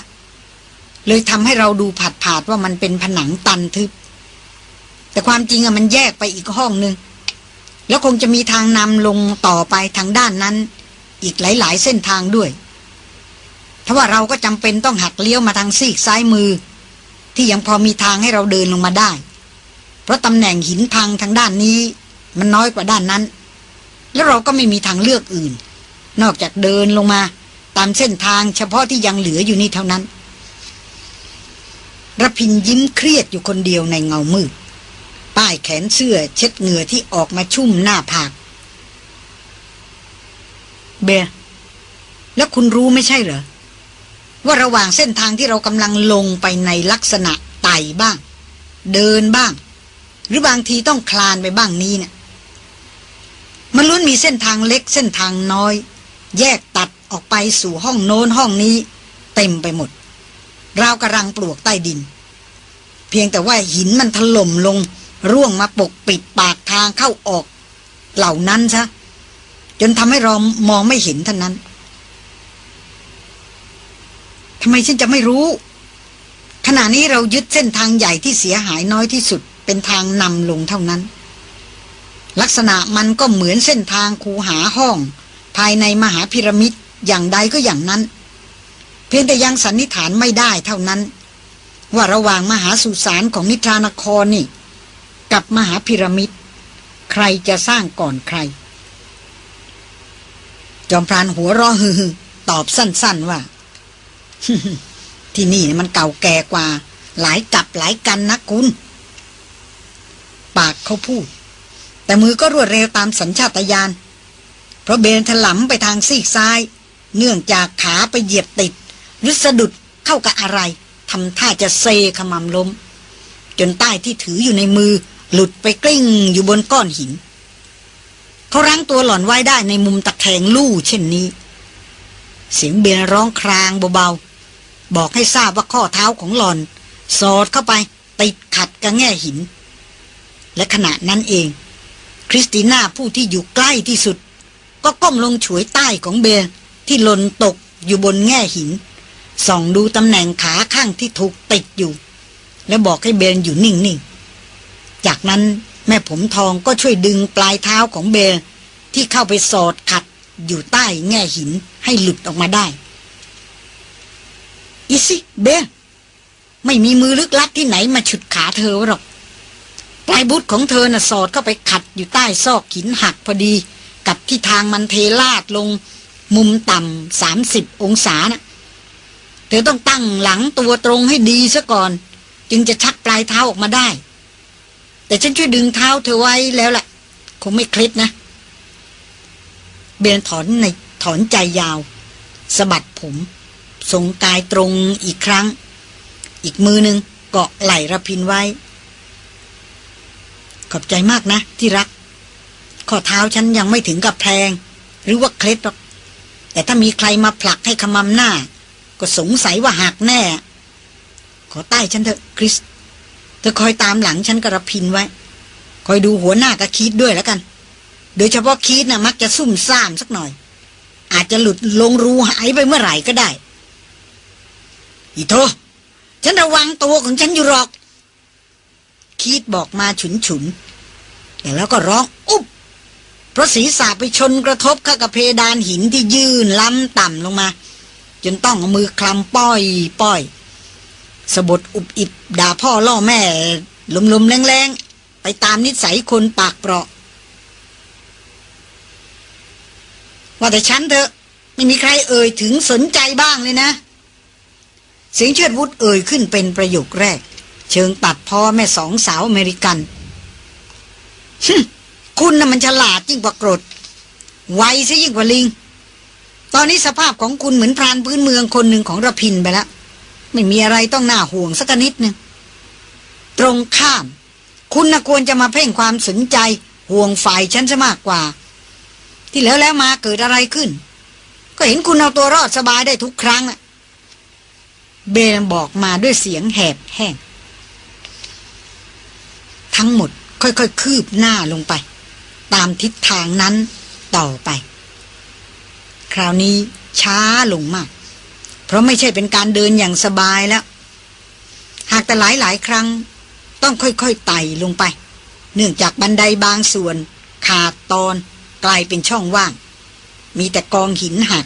Speaker 1: เลยทำให้เราดูผัดผาดว่ามันเป็นผนังตันทึบ แต่ความจริงอะมันแยกไปอีกห้องหนึ่ง แล้วคงจะมีทางนำลงต่อไปทางด้านนั้น อีกหลาย ๆ เส้นทางด้วยทว่าเราก็จำเป็นต้องหักเลี้ยวมาทางซีกซ้ายมือ ที่ยังพอมีทางให้เราเดินลงมาได้ เพราะตำแหน่งหินพังทางด้านนี้ มันน้อยกว่าด้านนั้น แล้วเราก็ไม่มีทางเลือกอื่น นอกจากเดินลงมา ตามเส้นทางเฉพาะที่ยังเหลืออยู่นี่เท่านั้นระพินยิ้มเครียดอยู่คนเดียวในเงามืด ป้ายแขนเสื้อเช็ดเหงื่อที่ออกมาชุ่มหน้าผาก เบียแล้วคุณรู้ไม่ใช่เหรอ ว่าระหว่างเส้นทางที่เรากำลังลงไปในลักษณะไต่บ้าง เดินบ้าง หรือบางทีต้องคลานไปบ้างนี้เนะี่ยมันล้วนมีเส้นทางเล็กเส้นทางน้อย แยกตัดออกไปสู่ห้องโน้นห้องนี้ เต็มไปหมดราวกระรังปลวกใต้ดิน เพียงแต่ว่าหินมันถล่มลง ร่วงมาปกปิดปากทางเข้าออก เหล่านั้นซะ จนทำให้เรามองไม่เห็นท่านนั้นทำไมฉันจะไม่รู้ ขณะนี้เรายึดเส้นทางใหญ่ที่เสียหายน้อยที่สุด เป็นทางนำลงเท่านั้น ลักษณะมันก็เหมือนเส้นทางคูหาห้อง ภายในมหาพิระมิดอย่างใดก็อย่างนั้น เพียงแต่ยังสันนิษฐานไม่ได้เท่านั้น ว่าระหว่างมหาสุสานของนิทรานครนี่ กับมหาพิระมิด ใครจะสร้างก่อนใคร จอมพรานหัวร้อฮือตอบสั้น ๆว่า ที่นี่มันเก่าแก่กว่า หลายกับหลายกันนะคุณ ปากเขาพูด แต่มือก็รวดเร็วตามสัญชาตญาณเพราะเบนถลำไปทางซีกซ้าย เนื่องจากขาไปเหยียบติด หรือสะดุดเข้ากับอะไรทำท่าจะเซขมำล้ม จนใต้ที่ถืออยู่ในมือ หลุดไปกลิ้งอยู่บนก้อนหิน เขารั้งตัวหล่อนไว้ได้ในมุมตะแคงลู่เช่นนี้ เสียงเบนร้องครางเบาๆ บอกให้ทราบว่าข้อเท้าของหลอน สอดเข้าไปติดขัดกับแง่หิน และขณะนั้นเอง คริสติน่าผู้ที่อยู่ใกล้ที่สุด ก็ก้มลงฉวยใต้ของเบลที่หล่นตกอยู่บนแง่หิน ส่องดูตำแหน่งขาข้างที่ถูกติดอยู่ และบอกให้เบลอยู่นิ่ง จากนั้นแม่ผมทองก็ช่วยดึงปลายเท้าของเบล ที่เข้าไปสอดขัดอยู่ใต้แง่หินให้หลุดออกมาได้อีสิเบลไม่มีมือลึกลับที่ไหนมาฉุดขาเธอหรอก ปลายบุตรของเธอน่ะสอดเข้าไปขัดอยู่ใต้ซอกหินหักพอดี กับที่ทางมันเทลาดลง มุมต่ำสามสิบองศานะเธอต้องตั้งหลังตัวตรงให้ดีซะก่อน จึงจะชักปลายเท้าออกมาได้ แต่ฉันช่วยดึงเท้าเธอไว้แล้วแหละคงไม่คลิดนะ เบนถอนในถอนใจยาวสะบัดผมทรงกายตรงอีกครั้ง อีกมือหนึ่งเกาะไหล่ระพินไว้ ขอบใจมากนะ ที่รัก ข้อเท้าฉันยังไม่ถึงกับแพง หรือว่าเคล็ดหรอก แต่ถ้ามีใครมาผลักให้ขมำหน้า ก็สงสัยว่าหักแน่ ขอใต้ฉันเถอะคริส เธอคอยตามหลังฉันกระพินไว้ คอยดูหัวหน้ากับคีดด้วยแล้วกัน โดยเฉพาะคีดนะ่ะมักจะซุ่มซ่ามสักหน่อย อาจจะหลุดลงรูหายไปเมื่อไหร่ก็ได้ อีโท ฉันระวังตัวของฉันอยู่หรอก คีดบอกมาฉุนฉุนแต่แล้วก็ร้องอุ๊บเพราะศีรษะไปชนกระทบเข้ากับเพดานหินที่ยื่นล้ำต่ำลงมา จนต้องเอามือคลำป้อยป้อย สะบดอุบอิบด่าพ่อล่อแม่ลมๆแรงๆ ไปตามนิสัยคนปากเปราะ ว่าแต่ฉันเถอะ ไม่มีใครเอ่ยถึงสนใจบ้างเลยนะ เสียงเชิดวุฒเอ่ยขึ้นเป็นประโยคแรก เชิงตัดพ่อแม่สองสาวอเมริกันคุณน่ะมันฉลาดยิ่งกว่ากรดไวซะยิ่งกว่าลิง ตอนนี้สภาพของคุณเหมือนพรานพื้นเมืองคนหนึ่งของระพินไปแล้ว ไม่มีอะไรต้องน่าห่วงสักนิดหนึ่งตรงข้าม คุณน่ะควรจะมาเพ่งความสนใจห่วงฝ่ายฉันซะมากกว่า ที่แล้วแล้วมาเกิดอะไรขึ้น ก็เห็นคุณเอาตัวรอดสบายได้ทุกครั้งอะเบลบอกมาด้วยเสียงแหบแห้ง ทั้งหมดค่อยๆคืบหน้าลงไป ตามทิศทางนั้นต่อไป คราวนี้ช้าลงมาก เพราะไม่ใช่เป็นการเดินอย่างสบายแล้ว หากแต่หลายหลายครั้ง ต้องค่อยๆไต่ลงไป เนื่องจากบันไดบางส่วน ขาดตอนกลายเป็นช่องว่าง มีแต่กองหินหัก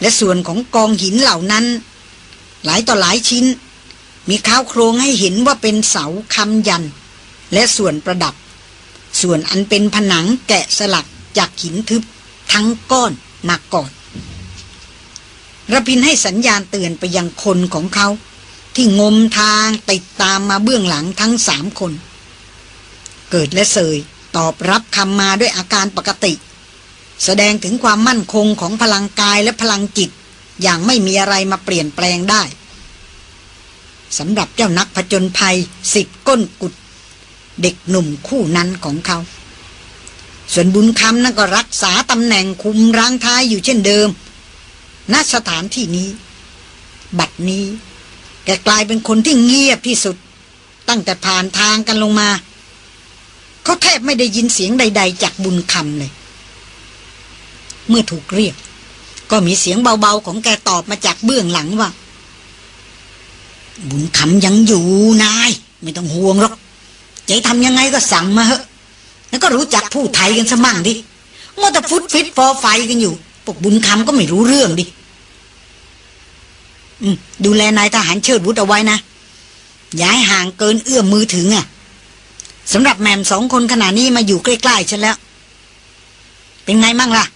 Speaker 1: และส่วนของกองหินเหล่านั้น หลายต่อหลายชิ้น มีข้าวโครงให้เห็นว่าเป็นเสาคำยัน และส่วนประดับ ส่วนอันเป็นผนังแกะสลักจากหินทึบทั้งก้อนมาก่อน ระพินให้สัญญาณเตือนไปยังคนของเขา ที่งมทางติดตามมาเบื้องหลังทั้งสามคน เกิดและเสยตอบรับคำมาด้วยอาการปกติ แสดงถึงความมั่นคงของพลังกายและพลังจิต อย่างไม่มีอะไรมาเปลี่ยนแปลงได้สำหรับเจ้านักผจญภัยสิบก้นกุด เด็กหนุ่มคู่นั้นของเขา ส่วนบุญคำนั่นก็รักษาตำแหน่งคุมร่างท้ายอยู่เช่นเดิม ณสถานที่นี้ บัดนี้ แกกลายเป็นคนที่เงียบที่สุด ตั้งแต่ผ่านทางกันลงมา เขาแทบไม่ได้ยินเสียงใด ๆ จากบุญคำเลย เมื่อถูกเรียก ก็มีเสียงเบาๆของแกตอบมาจากเบื้องหลังว่า บุญคำยังอยู่นาย ไม่ต้องห่วงหรอกจะทำยังไงก็สั่งมาเหอะแล้วก็รู้จักผู้ไทยกันสมั่งดิมัวแต่ฟุตฟิตฟอไฟกันอยู่ พวกบุญคำก็ไม่รู้เรื่องดิดูแลนายทหารเชิดวุฒเอาไว้นะย้ายห่างเกินเอื้อมมือถึงอะสำหรับแมมสองคนขณะนี้มาอยู่ใกล้ๆฉันแล้ว เป็นไงมั่งล่ะ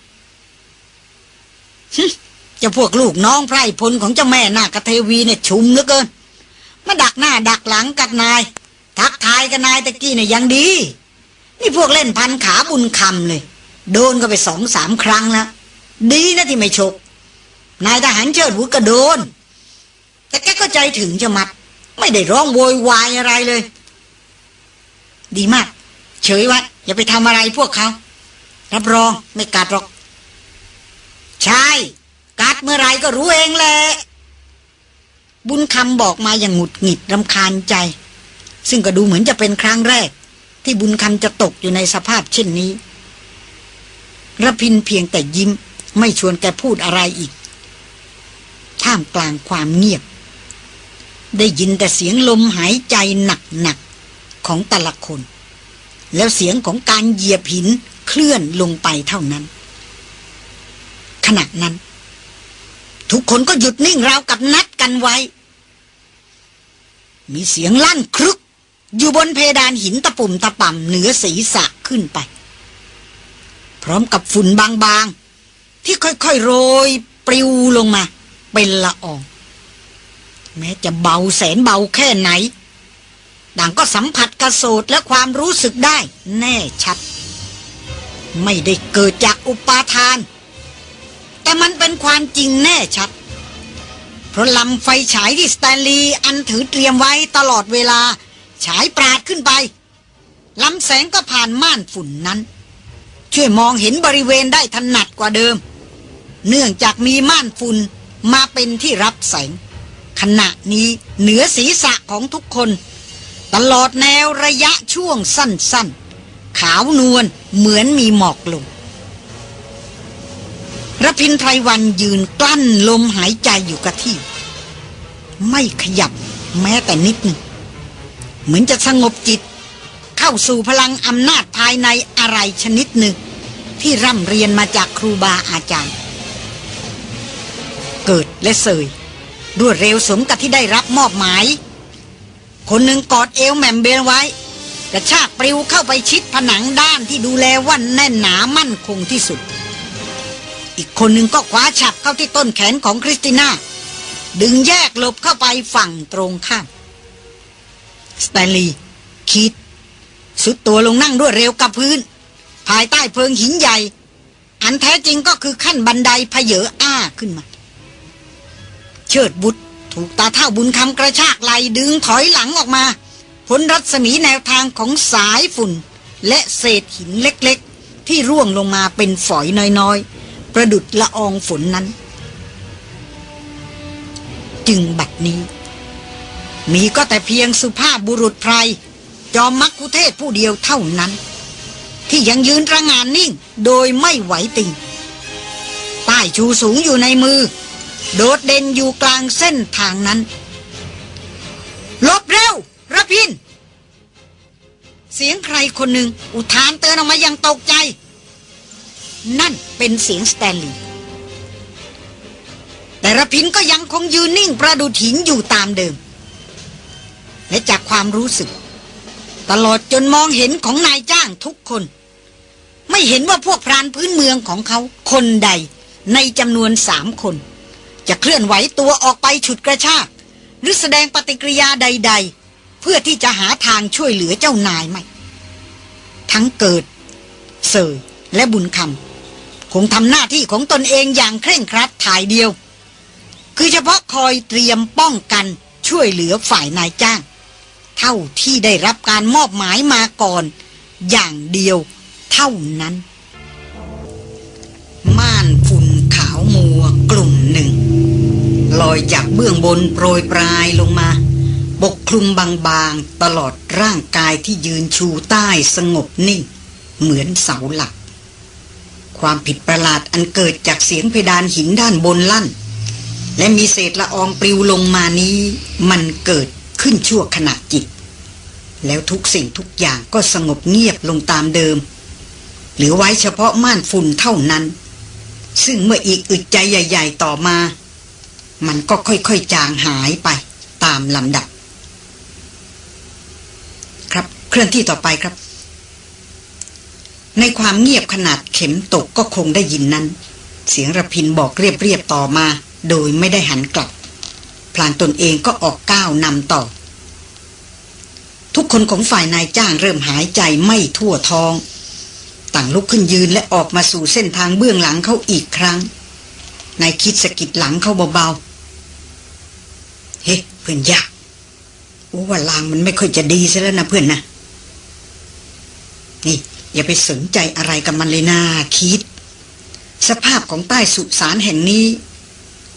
Speaker 1: จะพวกลูกน้องไพร่พลของเจ้าแม่นากเทวีเนี่ยชุมเหลือเกิน มาดักหน้าดักหลังกัดนาย ทักทายกับนายตะกี้เนี่ยยังดี นี่พวกเล่นพันขาบุญคำเลย โดนก็ไปสองสามครั้งแล้ว ดีนะที่ไม่ฉกนายทหารเชิดวุฒก็โดน แต่แกก็ใจถึงจะมัด ไม่ได้ร้องโวยวายอะไรเลย ดีมาก เฉยไว้อย่าไปทำอะไรพวกเขา รับรองไม่กัดหรอก ใช่ กัดเมื่อไรก็รู้เองแหละบุญคำบอกมาอย่างหงุดหงิดรำคาญใจ ซึ่งก็ดูเหมือนจะเป็นครั้งแรก ที่บุญคำจะตกอยู่ในสภาพเช่นนี้ระพินเพียงแต่ยิ้ม ไม่ชวนแกพูดอะไรอีก ท่ามกลางความเงียบ ได้ยินแต่เสียงลมหายใจหนักหนักของแต่ละคน แล้วเสียงของการเหยียบหินเคลื่อนลงไปเท่านั้น ขณะนั้น ทุกคนก็หยุดนิ่งราวกับนัดกันไว้ มีเสียงลั่นครึก อยู่บนเพดานหินตะปุ่มตะป่ำเหนือศีรษะขึ้นไป พร้อมกับฝุ่นบางๆ ที่ค่อยๆโรยปลิวลงมา เป็นละออง แม้จะเบาแสนเบาแค่ไหนต่างก็สัมผัสกระโสดและความรู้สึกได้แน่ชัด ไม่ได้เกิดจากอุปาทาน แต่มันเป็นความจริงแน่ชัด เพราะลำไฟฉายที่สแตนลีย์อันถือเตรียมไว้ตลอดเวลา ฉายปราดขึ้นไปลำแสงก็ผ่านม่านฝุ่นนั้น ช่วยมองเห็นบริเวณได้ถนัดกว่าเดิม เนื่องจากมีม่านฝุ่นมาเป็นที่รับแสง ขณะนี้เหนือศีรษะของทุกคน ตลอดแนวระยะช่วงสั้นๆ ขาวนวลเหมือนมีหมอกลงรพินไพรวันยืนกลั้นลมหายใจอยู่กับที่ ไม่ขยับแม้แต่นิดหนึ่ง เหมือนจะสงบจิต เข้าสู่พลังอำนาจภายในอะไรชนิดหนึ่ง ที่ร่ำเรียนมาจากครูบาอาจารย์ เกิดและเสยรวดเร็วสมกับที่ได้รับมอบหมาย คนหนึ่งกอดเอวแหม่มเบลไว้กระชากปลิวเข้าไปชิดผนังด้านที่ดูแลวันแน่นหนามั่นคงที่สุด อีกคนหนึ่งก็คว้าฉับเข้าที่ต้นแขนของคริสติน่า ดึงแยกหลบเข้าไปฝั่งตรงข้ามสแตนลีย์คีธ ทรุดตัวลงนั่งด้วยเร็วกับพื้น ภายใต้เพิงหินใหญ่ อันแท้จริงก็คือขั้นบันไดเผยออ้าขึ้นมา เชิดบุตร ถูกตาเท่าบุญคำกระชากไหล่ดึงถอยหลังออกมาพ้นรัศมีแนวทางของสายฝุ่น และเศษหินเล็กๆ ที่ร่วงลงมาเป็นฝอยน้อยๆ ประดุดละอองฝนนั้น จึงบัดนี้ มีก็แต่เพียงสุภาพบุรุษไพรจอมมักคุเทศผู้เดียวเท่านั้น ที่ยังยืนระงานนิ่งโดยไม่ไหวติงป้ายชูสูงอยู่ในมือ โดดเด่นอยู่กลางเส้นทางนั้นหลบเร็วระพิน เสียงใครคนหนึ่งอุทานเตือนออกมาอย่างตกใจ นั่นเป็นเสียงสแตนลีย์แต่ระพินก็ยังคงยืนนิ่งประดุดหินอยู่ตามเดิม และจากความรู้สึก ตลอดจนมองเห็นของนายจ้างทุกคน ไม่เห็นว่าพวกพรานพื้นเมืองของเขาคนใดในจำนวนสามคน จะเคลื่อนไหวตัวออกไปฉุดกระชากหรือแสดงปฏิกิริยาใด ๆ เพื่อที่จะหาทางช่วยเหลือเจ้านายไหมทั้งเกิด เสยและบุญคำคงทำหน้าที่ของตนเองอย่างเคร่งครัดถ่ายเดียว คือเฉพาะคอยเตรียมป้องกันช่วยเหลือฝ่ายนายจ้าง เท่าที่ได้รับการมอบหมายมาก่อน อย่างเดียวเท่านั้น ม่าน ลอยจากเบื้องบนโปรยปลายลงมา ปกคลุมบางๆ ตลอดร่างกายที่ยืนชูใต้สงบนิ่ง เหมือนเสาหลัก ความผิดประหลาดอันเกิดจากเสียงเพดานหินด้านบนลั่น และมีเศษละอองปลิวลงมานี้ มันเกิดขึ้นชั่วขณะจิต แล้วทุกสิ่งทุกอย่างก็สงบเงียบลงตามเดิมเหลือไว้เฉพาะม่านฝุ่นเท่านั้นซึ่งเมื่ออีกอึดใจใหญ่ ๆ ต่อมา มันก็ค่อยๆจางหายไปตามลำดับ ครับเคลื่อนที่ต่อไปครับ ในความเงียบขนาดเข็มตกก็คงได้ยินนั้น เสียงระพินบอกเรียบๆต่อมา โดยไม่ได้หันกลับ พลานตนเองก็ออกก้าวนำต่อ ทุกคนของฝ่ายนายจ้างเริ่มหายใจไม่ทั่วท้อง ต่างลุกขึ้นยืนและออกมาสู่เส้นทางเบื้องหลังเขาอีกครั้งนายคิดสะกิดหลังเขาเบาๆ เฮ้เพื่อนยากว่าลางมันไม่ค่อยจะดีซะแล้วนะเพื่อนนะนี่ อย่าไปสนใจอะไรกับมันเลยนาคิด สภาพของใต้สุสานแห่งนี้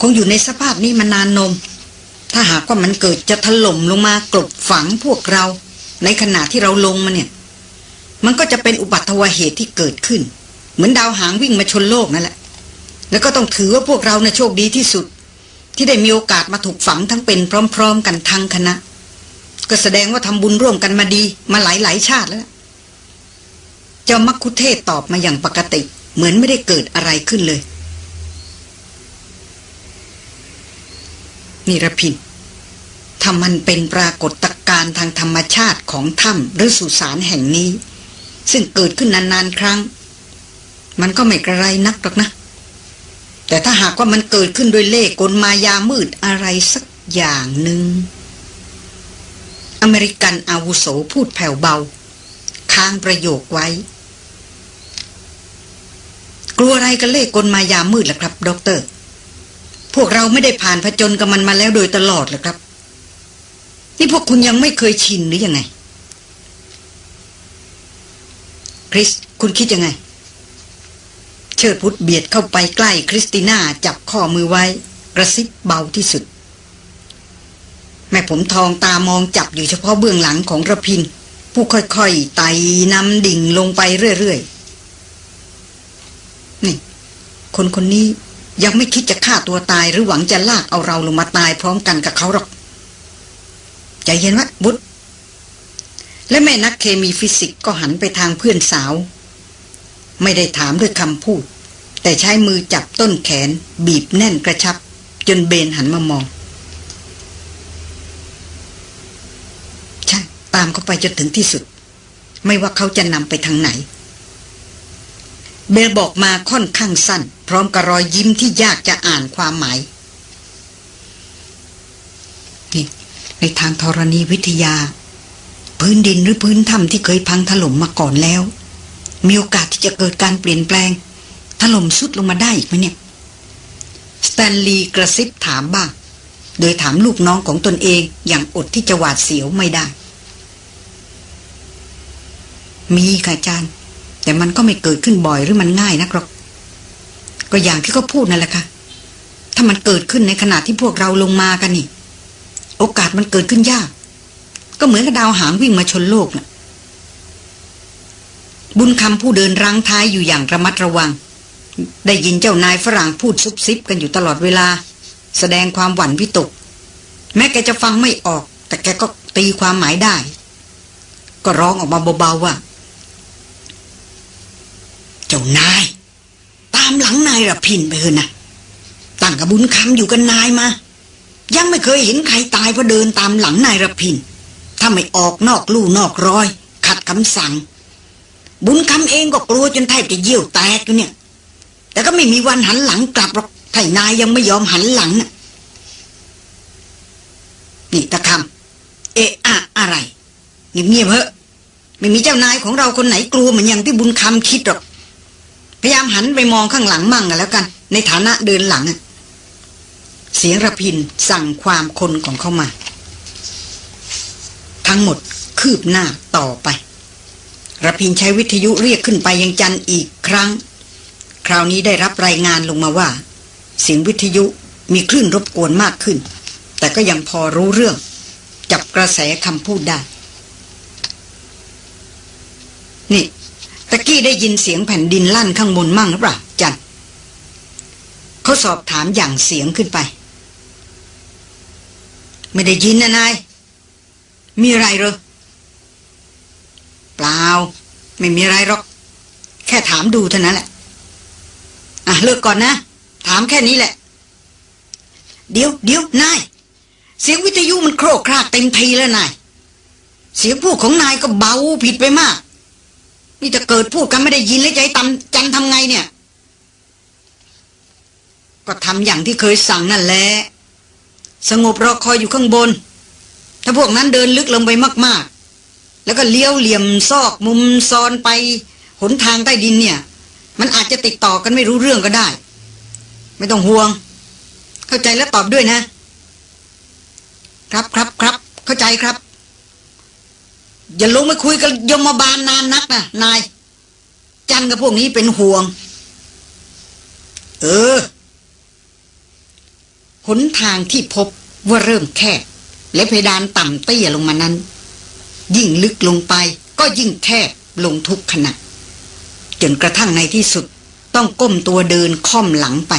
Speaker 1: คงอยู่ในสภาพนี้มานานนม ถ้าหากว่ามันเกิดจะถล่มลงมากลบฝังพวกเรา ในขณะที่เราลงมาเนี่ย มันก็จะเป็นอุบัติเหตุที่เกิดขึ้น เหมือนดาวหางวิ่งมาชนโลกนั่นแหละ แล้วก็ต้องถือว่าพวกเรานะ่ะโชคดีที่สุด ที่ได้มีโอกาสมาถูกฝังทั้งเป็นพร้อม ๆ กันทั้งคณะ ก็แสดงว่าทำบุญร่วมกันมาดีมาหลายหลายชาติแล้วเจ้ามักคุเทศตอบมาอย่างปกติ เหมือนไม่ได้เกิดอะไรขึ้นเลยนิรพินถ้ามันเป็นปรากฏการณ์ทางธรรมชาติของถ้ำหรือสุสานแห่งนี้ ซึ่งเกิดขึ้นนานๆครั้ง มันก็ไม่กระไรนักหรอกนะ แต่ถ้าหากว่ามันเกิดขึ้นโดยเล่กลมายามืดอะไรสักอย่างหนึ่งอเมริกันอาวุโสพูดแผ่วเบา ค้างประโยคไว้ กลัวอะไรกันเล่กลมายามืดล่ะครับด็อกเตอร์ พวกเราไม่ได้ผ่านผจญกับมันมาแล้วโดยตลอดหรอครับ นี่พวกคุณยังไม่เคยชินหรือยังไงคริส คุณคิดยังไง ชิดพุทธเบียดเข้าไปใกล้คริสติน่าจับข้อมือไว้ กระซิบเบาที่สุด แม่ผมทองตามองจับอยู่เฉพาะเบื้องหลังของระพิน ผู้ค่อยๆไต่นำดิ่งลงไปเรื่อยๆ นี่ คนคนนี้ยังไม่คิดจะฆ่าตัวตายหรือหวังจะลากเอาเราลงมาตายพร้อมกันกับเขาหรอก ใจเย็นวะบุตรและแม่นักเคมีฟิสิกส์ก็หันไปทางเพื่อนสาว ไม่ได้ถามด้วยคำพูด แต่ใช้มือจับต้นแขน บีบแน่นกระชับ จนเบนหันมามองใช่ตามเขาไปจนถึงที่สุด ไม่ว่าเขาจะนำไปทางไหน เบลบอกมาค่อนข้างสั้น พร้อมกับรอยยิ้มที่ยากจะอ่านความหมายนี่ในทางธรณีวิทยา พื้นดินหรือพื้นถ้ำที่เคยพังถล่มมาก่อนแล้ว มีโอกาสที่จะเกิดการเปลี่ยนแปลง ถล่มสุดลงมาได้อีกไหมเนี่ยสแตนลีย์กระซิบถามบ้าง โดยถามลูกน้องของตนเองอย่างอดที่จะหวาดเสียวไม่ได้ มีค่ะอาจารย์ แต่มันก็ไม่เกิดขึ้นบ่อยหรือมันง่ายนักหรอก ก็อย่างที่เขาพูดนั่นแหละค่ะถ้ามันเกิดขึ้นในขณะที่พวกเราลงมากันนี่ โอกาสมันเกิดขึ้นยาก ก็เหมือนกับดาวหางวิ่งมาชนโลกนะ่ะบุญคำผู้เดินรังท้ายอยู่อย่างระมัดระวัง ได้ยินเจ้านายฝรั่งพูดซุบซิบกันอยู่ตลอดเวลา แสดงความหวั่นวิตก แม้แกจะฟังไม่ออก แต่แกก็ตีความหมายได้ ก็ร้องออกมาเบาๆว่า เจ้านาย ตามหลังนายระพินไปเถอะนะตั้งกับบุญคำอยู่กันนายมา ยังไม่เคยเห็นใครตายเพราะเดินตามหลังนายระพิน ถ้าไม่ออกนอกลู่นอกรอย ขัดคำสั่ง บุญคำเองก็กลัวจนแทบจะเยี่ยวแตกอยู่เนี่ย แต่ก็ไม่มีวันหันหลังกลับหรอกถ้านายยังไม่ยอมหันหลังนะนี่ตะคำเอะอะอะไรเงียบๆเถอะไม่มีเจ้านายของเราคนไหนกลัวเหมือนอย่างที่บุญคำคิดหรอก พยายามหันไปมองข้างหลังมั่งกันแล้วกัน ในฐานะเดินหลัง เสียงระพินสั่งความคนของเขามา ทั้งหมดคืบหน้าต่อไประพินใช้วิทยุเรียกขึ้นไปยังจันอีกครั้ง คราวนี้ได้รับรายงานลงมาว่า เสียงวิทยุมีคลื่นรบกวนมากขึ้น แต่ก็ยังพอรู้เรื่อง จับกระแสคำพูดได้ นี่ตะกี้ได้ยินเสียงแผ่นดินลั่นข้างบนมั่งหรือเปล่าจันเขาสอบถามอย่างเสียงขึ้นไป ไม่ได้ยินนะนาย มีอะไรเหรอเปล่า ไม่มีอะไรหรอก แค่ถามดูเท่านั้นแหละ อะเลิกก่อนนะ ถามแค่นี้แหละ เดี๋ยวเดี๋ยวนาย เสียงวิทยุมันโครกครากเต็มทีแล้วนาย เสียงพูดของนายก็เบาผิดไปมาก นี่จะเกิดพูดกันไม่ได้ยินแล้วใจตำจันทำไงเนี่ย ก็ทำอย่างที่เคยสั่งนั่นแหละ สงบรอคอยอยู่ข้างบน ถ้าพวกนั้นเดินลึกลงไปมาก ๆ แล้วก็เลี้ยวเหลี่ยมซอกมุมซอนไป หนทางใต้ดินเนี่ย มันอาจจะติดต่อกันไม่รู้เรื่องก็ได้ ไม่ต้องห่วง เข้าใจแล้วตอบด้วยนะ ครับครับครับ เข้าใจครับ อย่าลงมาคุยกับยมบาลนานนักนะนาย จันกับพวกนี้เป็นห่วง เออหนทางที่พบว่าเริ่มแคบและเพดานต่ำเตี้ยลงมานั้น ยิ่งลึกลงไปก็ยิ่งแคบลงทุกขณะ จนกระทั่งในที่สุด ต้องก้มตัวเดินค่อมหลังไป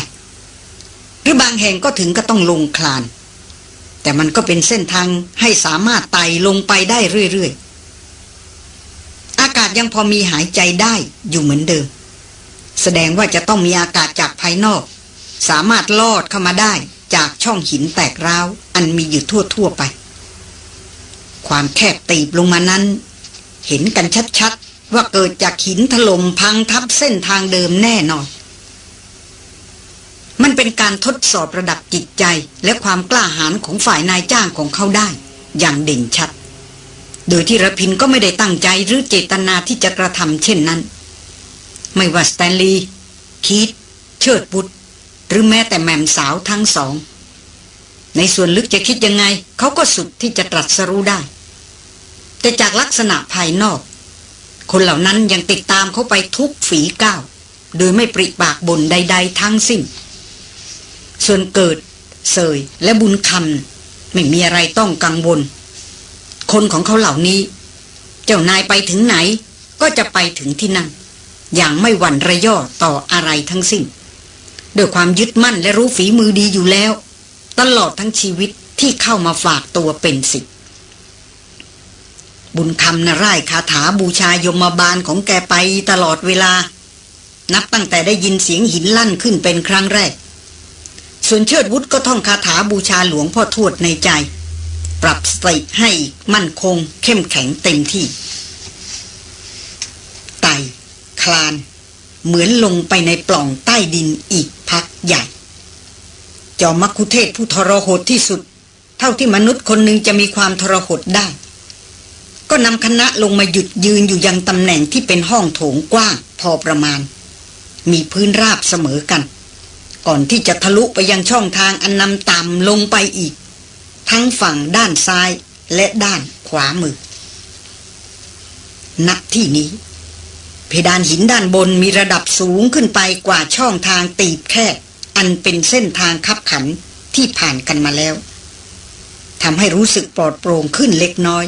Speaker 1: หรือบางแห่งก็ถึงก็ต้องลงคลาน แต่มันก็เป็นเส้นทางให้สามารถไต่ลงไปได้เรื่อยๆ อากาศยังพอมีหายใจได้อยู่เหมือนเดิม แสดงว่าจะต้องมีอากาศจากภายนอก สามารถลอดเข้ามาได้จากช่องหินแตกร้าว อันมีอยู่ทั่วๆไป ความแคบตีบลงมานั้น เห็นกันชัดๆ ว่าเกิดจากหินถล่มพังทับเส้นทางเดิมแน่นอน มันเป็นการทดสอบระดับจิตใจและความกล้าหาญของฝ่ายนายจ้างของเขาได้ อย่างเด่นชัด โดยที่ระพินก็ไม่ได้ตั้งใจหรือเจตนาที่จะกระทำเช่นนั้น ไม่ว่าสแตนลีย์คีตเชิดบุตรหรือแม้แต่แม่มสาวทั้งสอง ในส่วนลึกจะคิดยังไง เขาก็สุดที่จะตรัสรู้ได้ แต่จากลักษณะภายนอก คนเหล่านั้นยังติดตามเขาไปทุกฝีก้าว โดยไม่ปริปากบ่นใด ๆ ทั้งสิ้น ส่วนเกิด เสยและบุญคำไม่มีอะไรต้องกังวล คนของเขาเหล่านี้ เจ้านายไปถึงไหน ก็จะไปถึงที่นั่น อย่างไม่หวั่นระย่อต่ออะไรทั้งสิ้นด้วยความยึดมั่นและรู้ฝีมือดีอยู่แล้ว ตลอดทั้งชีวิตที่เข้ามาฝากตัวเป็นสิทธิ บุญคำนะร่ายคาถาบูชายมบาลของแกไปตลอดเวลา นับตั้งแต่ได้ยินเสียงหินลั่นขึ้นเป็นครั้งแรก ส่วนเชิดวุฒก็ท่องคาถาบูชาหลวงพ่อทวดในใจ ปรับสติให้มั่นคง เข้มแข็งเต็มที่ไตคลาน เหมือนลงไปในปล่องใต้ดินอีกพักใหญ่ จอมกคุเทศผู้ทรหดที่สุด เท่าที่มนุษย์คนหนึ่งจะมีความทรหดได้ ก็นำคณะลงมาหยุดยืนอยู่ยังตำแหน่งที่เป็นห้องโถงกว้างพอประมาณ มีพื้นราบเสมอกัน ก่อนที่จะทะลุไปยังช่องทางอันนำต่ำลงไปอีก ทั้งฝั่งด้านซ้ายและด้านขวามือณที่นี้ เพดานหินด้านบนมีระดับสูงขึ้นไปกว่าช่องทางตีบแคบอันเป็นเส้นทางคับขันที่ผ่านกันมาแล้วทำให้รู้สึกปลอดโปร่งขึ้นเล็กน้อย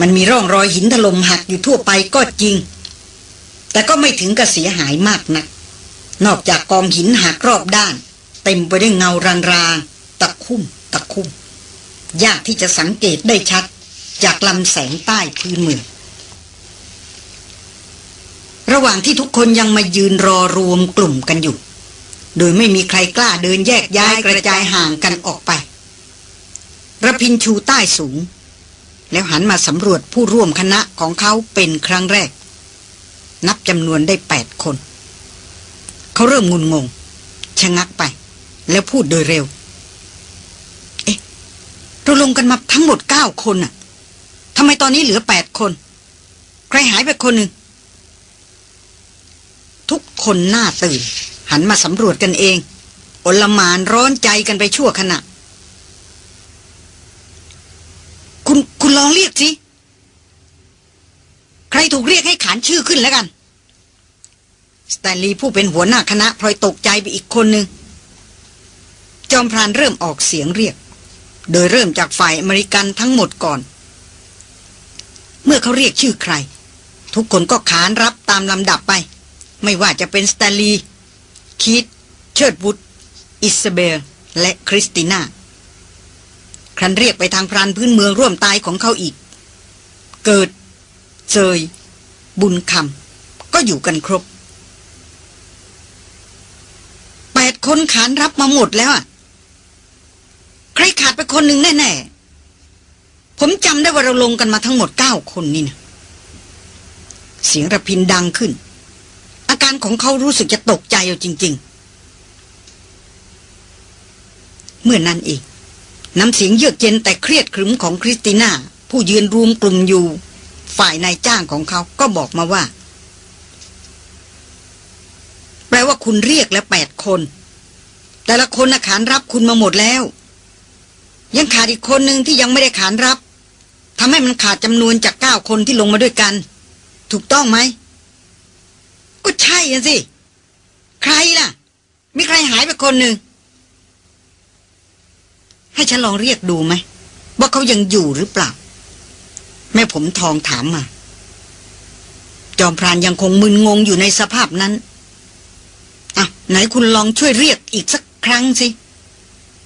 Speaker 1: มันมีร่องรอยหินถล่มหักอยู่ทั่วไปก็จริง แต่ก็ไม่ถึงกับเสียหายมากนัก นอกจากกองหินหักรอบด้าน เต็มไปด้วยเงารางๆตะคุ่มตะคุ่ม ยากที่จะสังเกตได้ชัด จากลำแสงใต้พื้นเมืองระหว่างที่ทุกคนยังมายืนรอรวมกลุ่มกันอยู่ โดยไม่มีใครกล้าเดินแยกย้ายกระจายห่างกันออกไประพินชูใต้สูง แล้วหันมาสำรวจผู้ร่วมคณะของเขาเป็นครั้งแรก นับจำนวนได้แปดคน เขาเริ่มงุนงง ชะงักไป แล้วพูดโดยเร็ว เอ๊ะ เราลงกันมาทั้งหมดเก้าคนน่ะทำไมตอนนี้เหลือแปดคน ใครหายไปคนหนึ่ง ทุกคนหน้าตื่น หันมาสำรวจกันเองอลหม่านร้อนใจกันไปชั่วขณะ คุณคุณลองเรียกสิ ใครถูกเรียกให้ขานชื่อขึ้นแล้วกัน สแตนลีย์ผู้เป็นหัวหน้าคณะพลอยตกใจไปอีกคนหนึ่ง จอมพรานเริ่มออกเสียงเรียก โดยเริ่มจากฝ่ายอเมริกันทั้งหมดก่อน เมื่อเขาเรียกชื่อใคร ทุกคนก็ขานรับตามลำดับไป ไม่ว่าจะเป็นสแตนลีย์คีธเชิดบุตรอิสเบลและคริสติน่า ครั้นเรียกไปทางพรานพื้นเมืองร่วมตายของเขาอีก เกิดเจย บุญคำก็อยู่กันครบแปดคนขานรับมาหมดแล้วอะ ใครขาดไปคนหนึ่งแน่ ๆ ผมจำได้ว่าเราลงกันมาทั้งหมดเก้าคนนี่นะเสียงระพินดังขึ้น อาการของเขารู้สึกจะตกใจเอาจริง ๆ เมื่อนนั้นเอง น้ำเสียงเยือกเย็นแต่เครียดครึมของคริสติน่า ผู้ยืนรวมกลุ่มอยู่ ฝ่ายนายจ้างของเขาก็บอกมาว่า แปลว่าคุณเรียกแล้วแปดคน แต่ละคนขานรับคุณมาหมดแล้ว ยังขาดอีกคนหนึ่งที่ยังไม่ได้ขานรับทำให้มันขาดจำนวนจากเก้าคนที่ลงมาด้วยกัน ถูกต้องไหม ก็ใช่สิ ใครล่ะ มีใครหายไปคนหนึ่ง ให้ฉันลองเรียกดูไหม ว่าเขายังอยู่หรือเปล่า แม่ผมทองถามมา จอมพรานยังคงมึนงงอยู่ในสภาพนั้นอะไหนคุณลองช่วยเรียกอีกสักครั้งสิ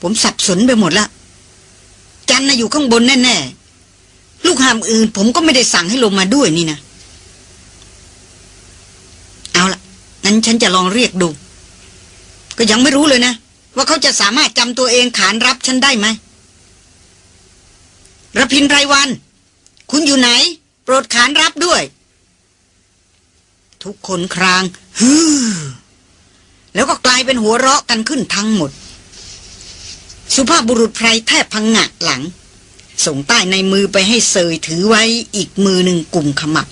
Speaker 1: ผมสับสนไปหมดละจันน่ะอยู่ข้างบนแน่ๆ ลูกหามอื่น ผมก็ไม่ได้สั่งให้ลงมาด้วยนี่นะเอาละนั้นฉันจะลองเรียกดู ก็ยังไม่รู้เลยนะ ว่าเขาจะสามารถจำตัวเองขานรับฉันได้ไหมระพินไรวัน คุณอยู่ไหน โปรดขานรับด้วย ทุกคนครางฮือแล้วก็กลายเป็นหัวเราะกันขึ้นทั้งหมด สุภาพบุรุษไพรแทบพังงะหลัง ส่งใต้ในมือไปให้เสยถือไว้อีกมือหนึ่งกลุ่มขมับ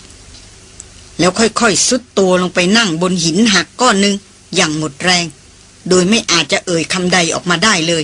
Speaker 1: แล้วค่อยๆสุดตัวลงไปนั่งบนหินหักก้อนหนึ่งอย่างหมดแรง โดยไม่อาจจะเอ่ยคำใดออกมาได้เลย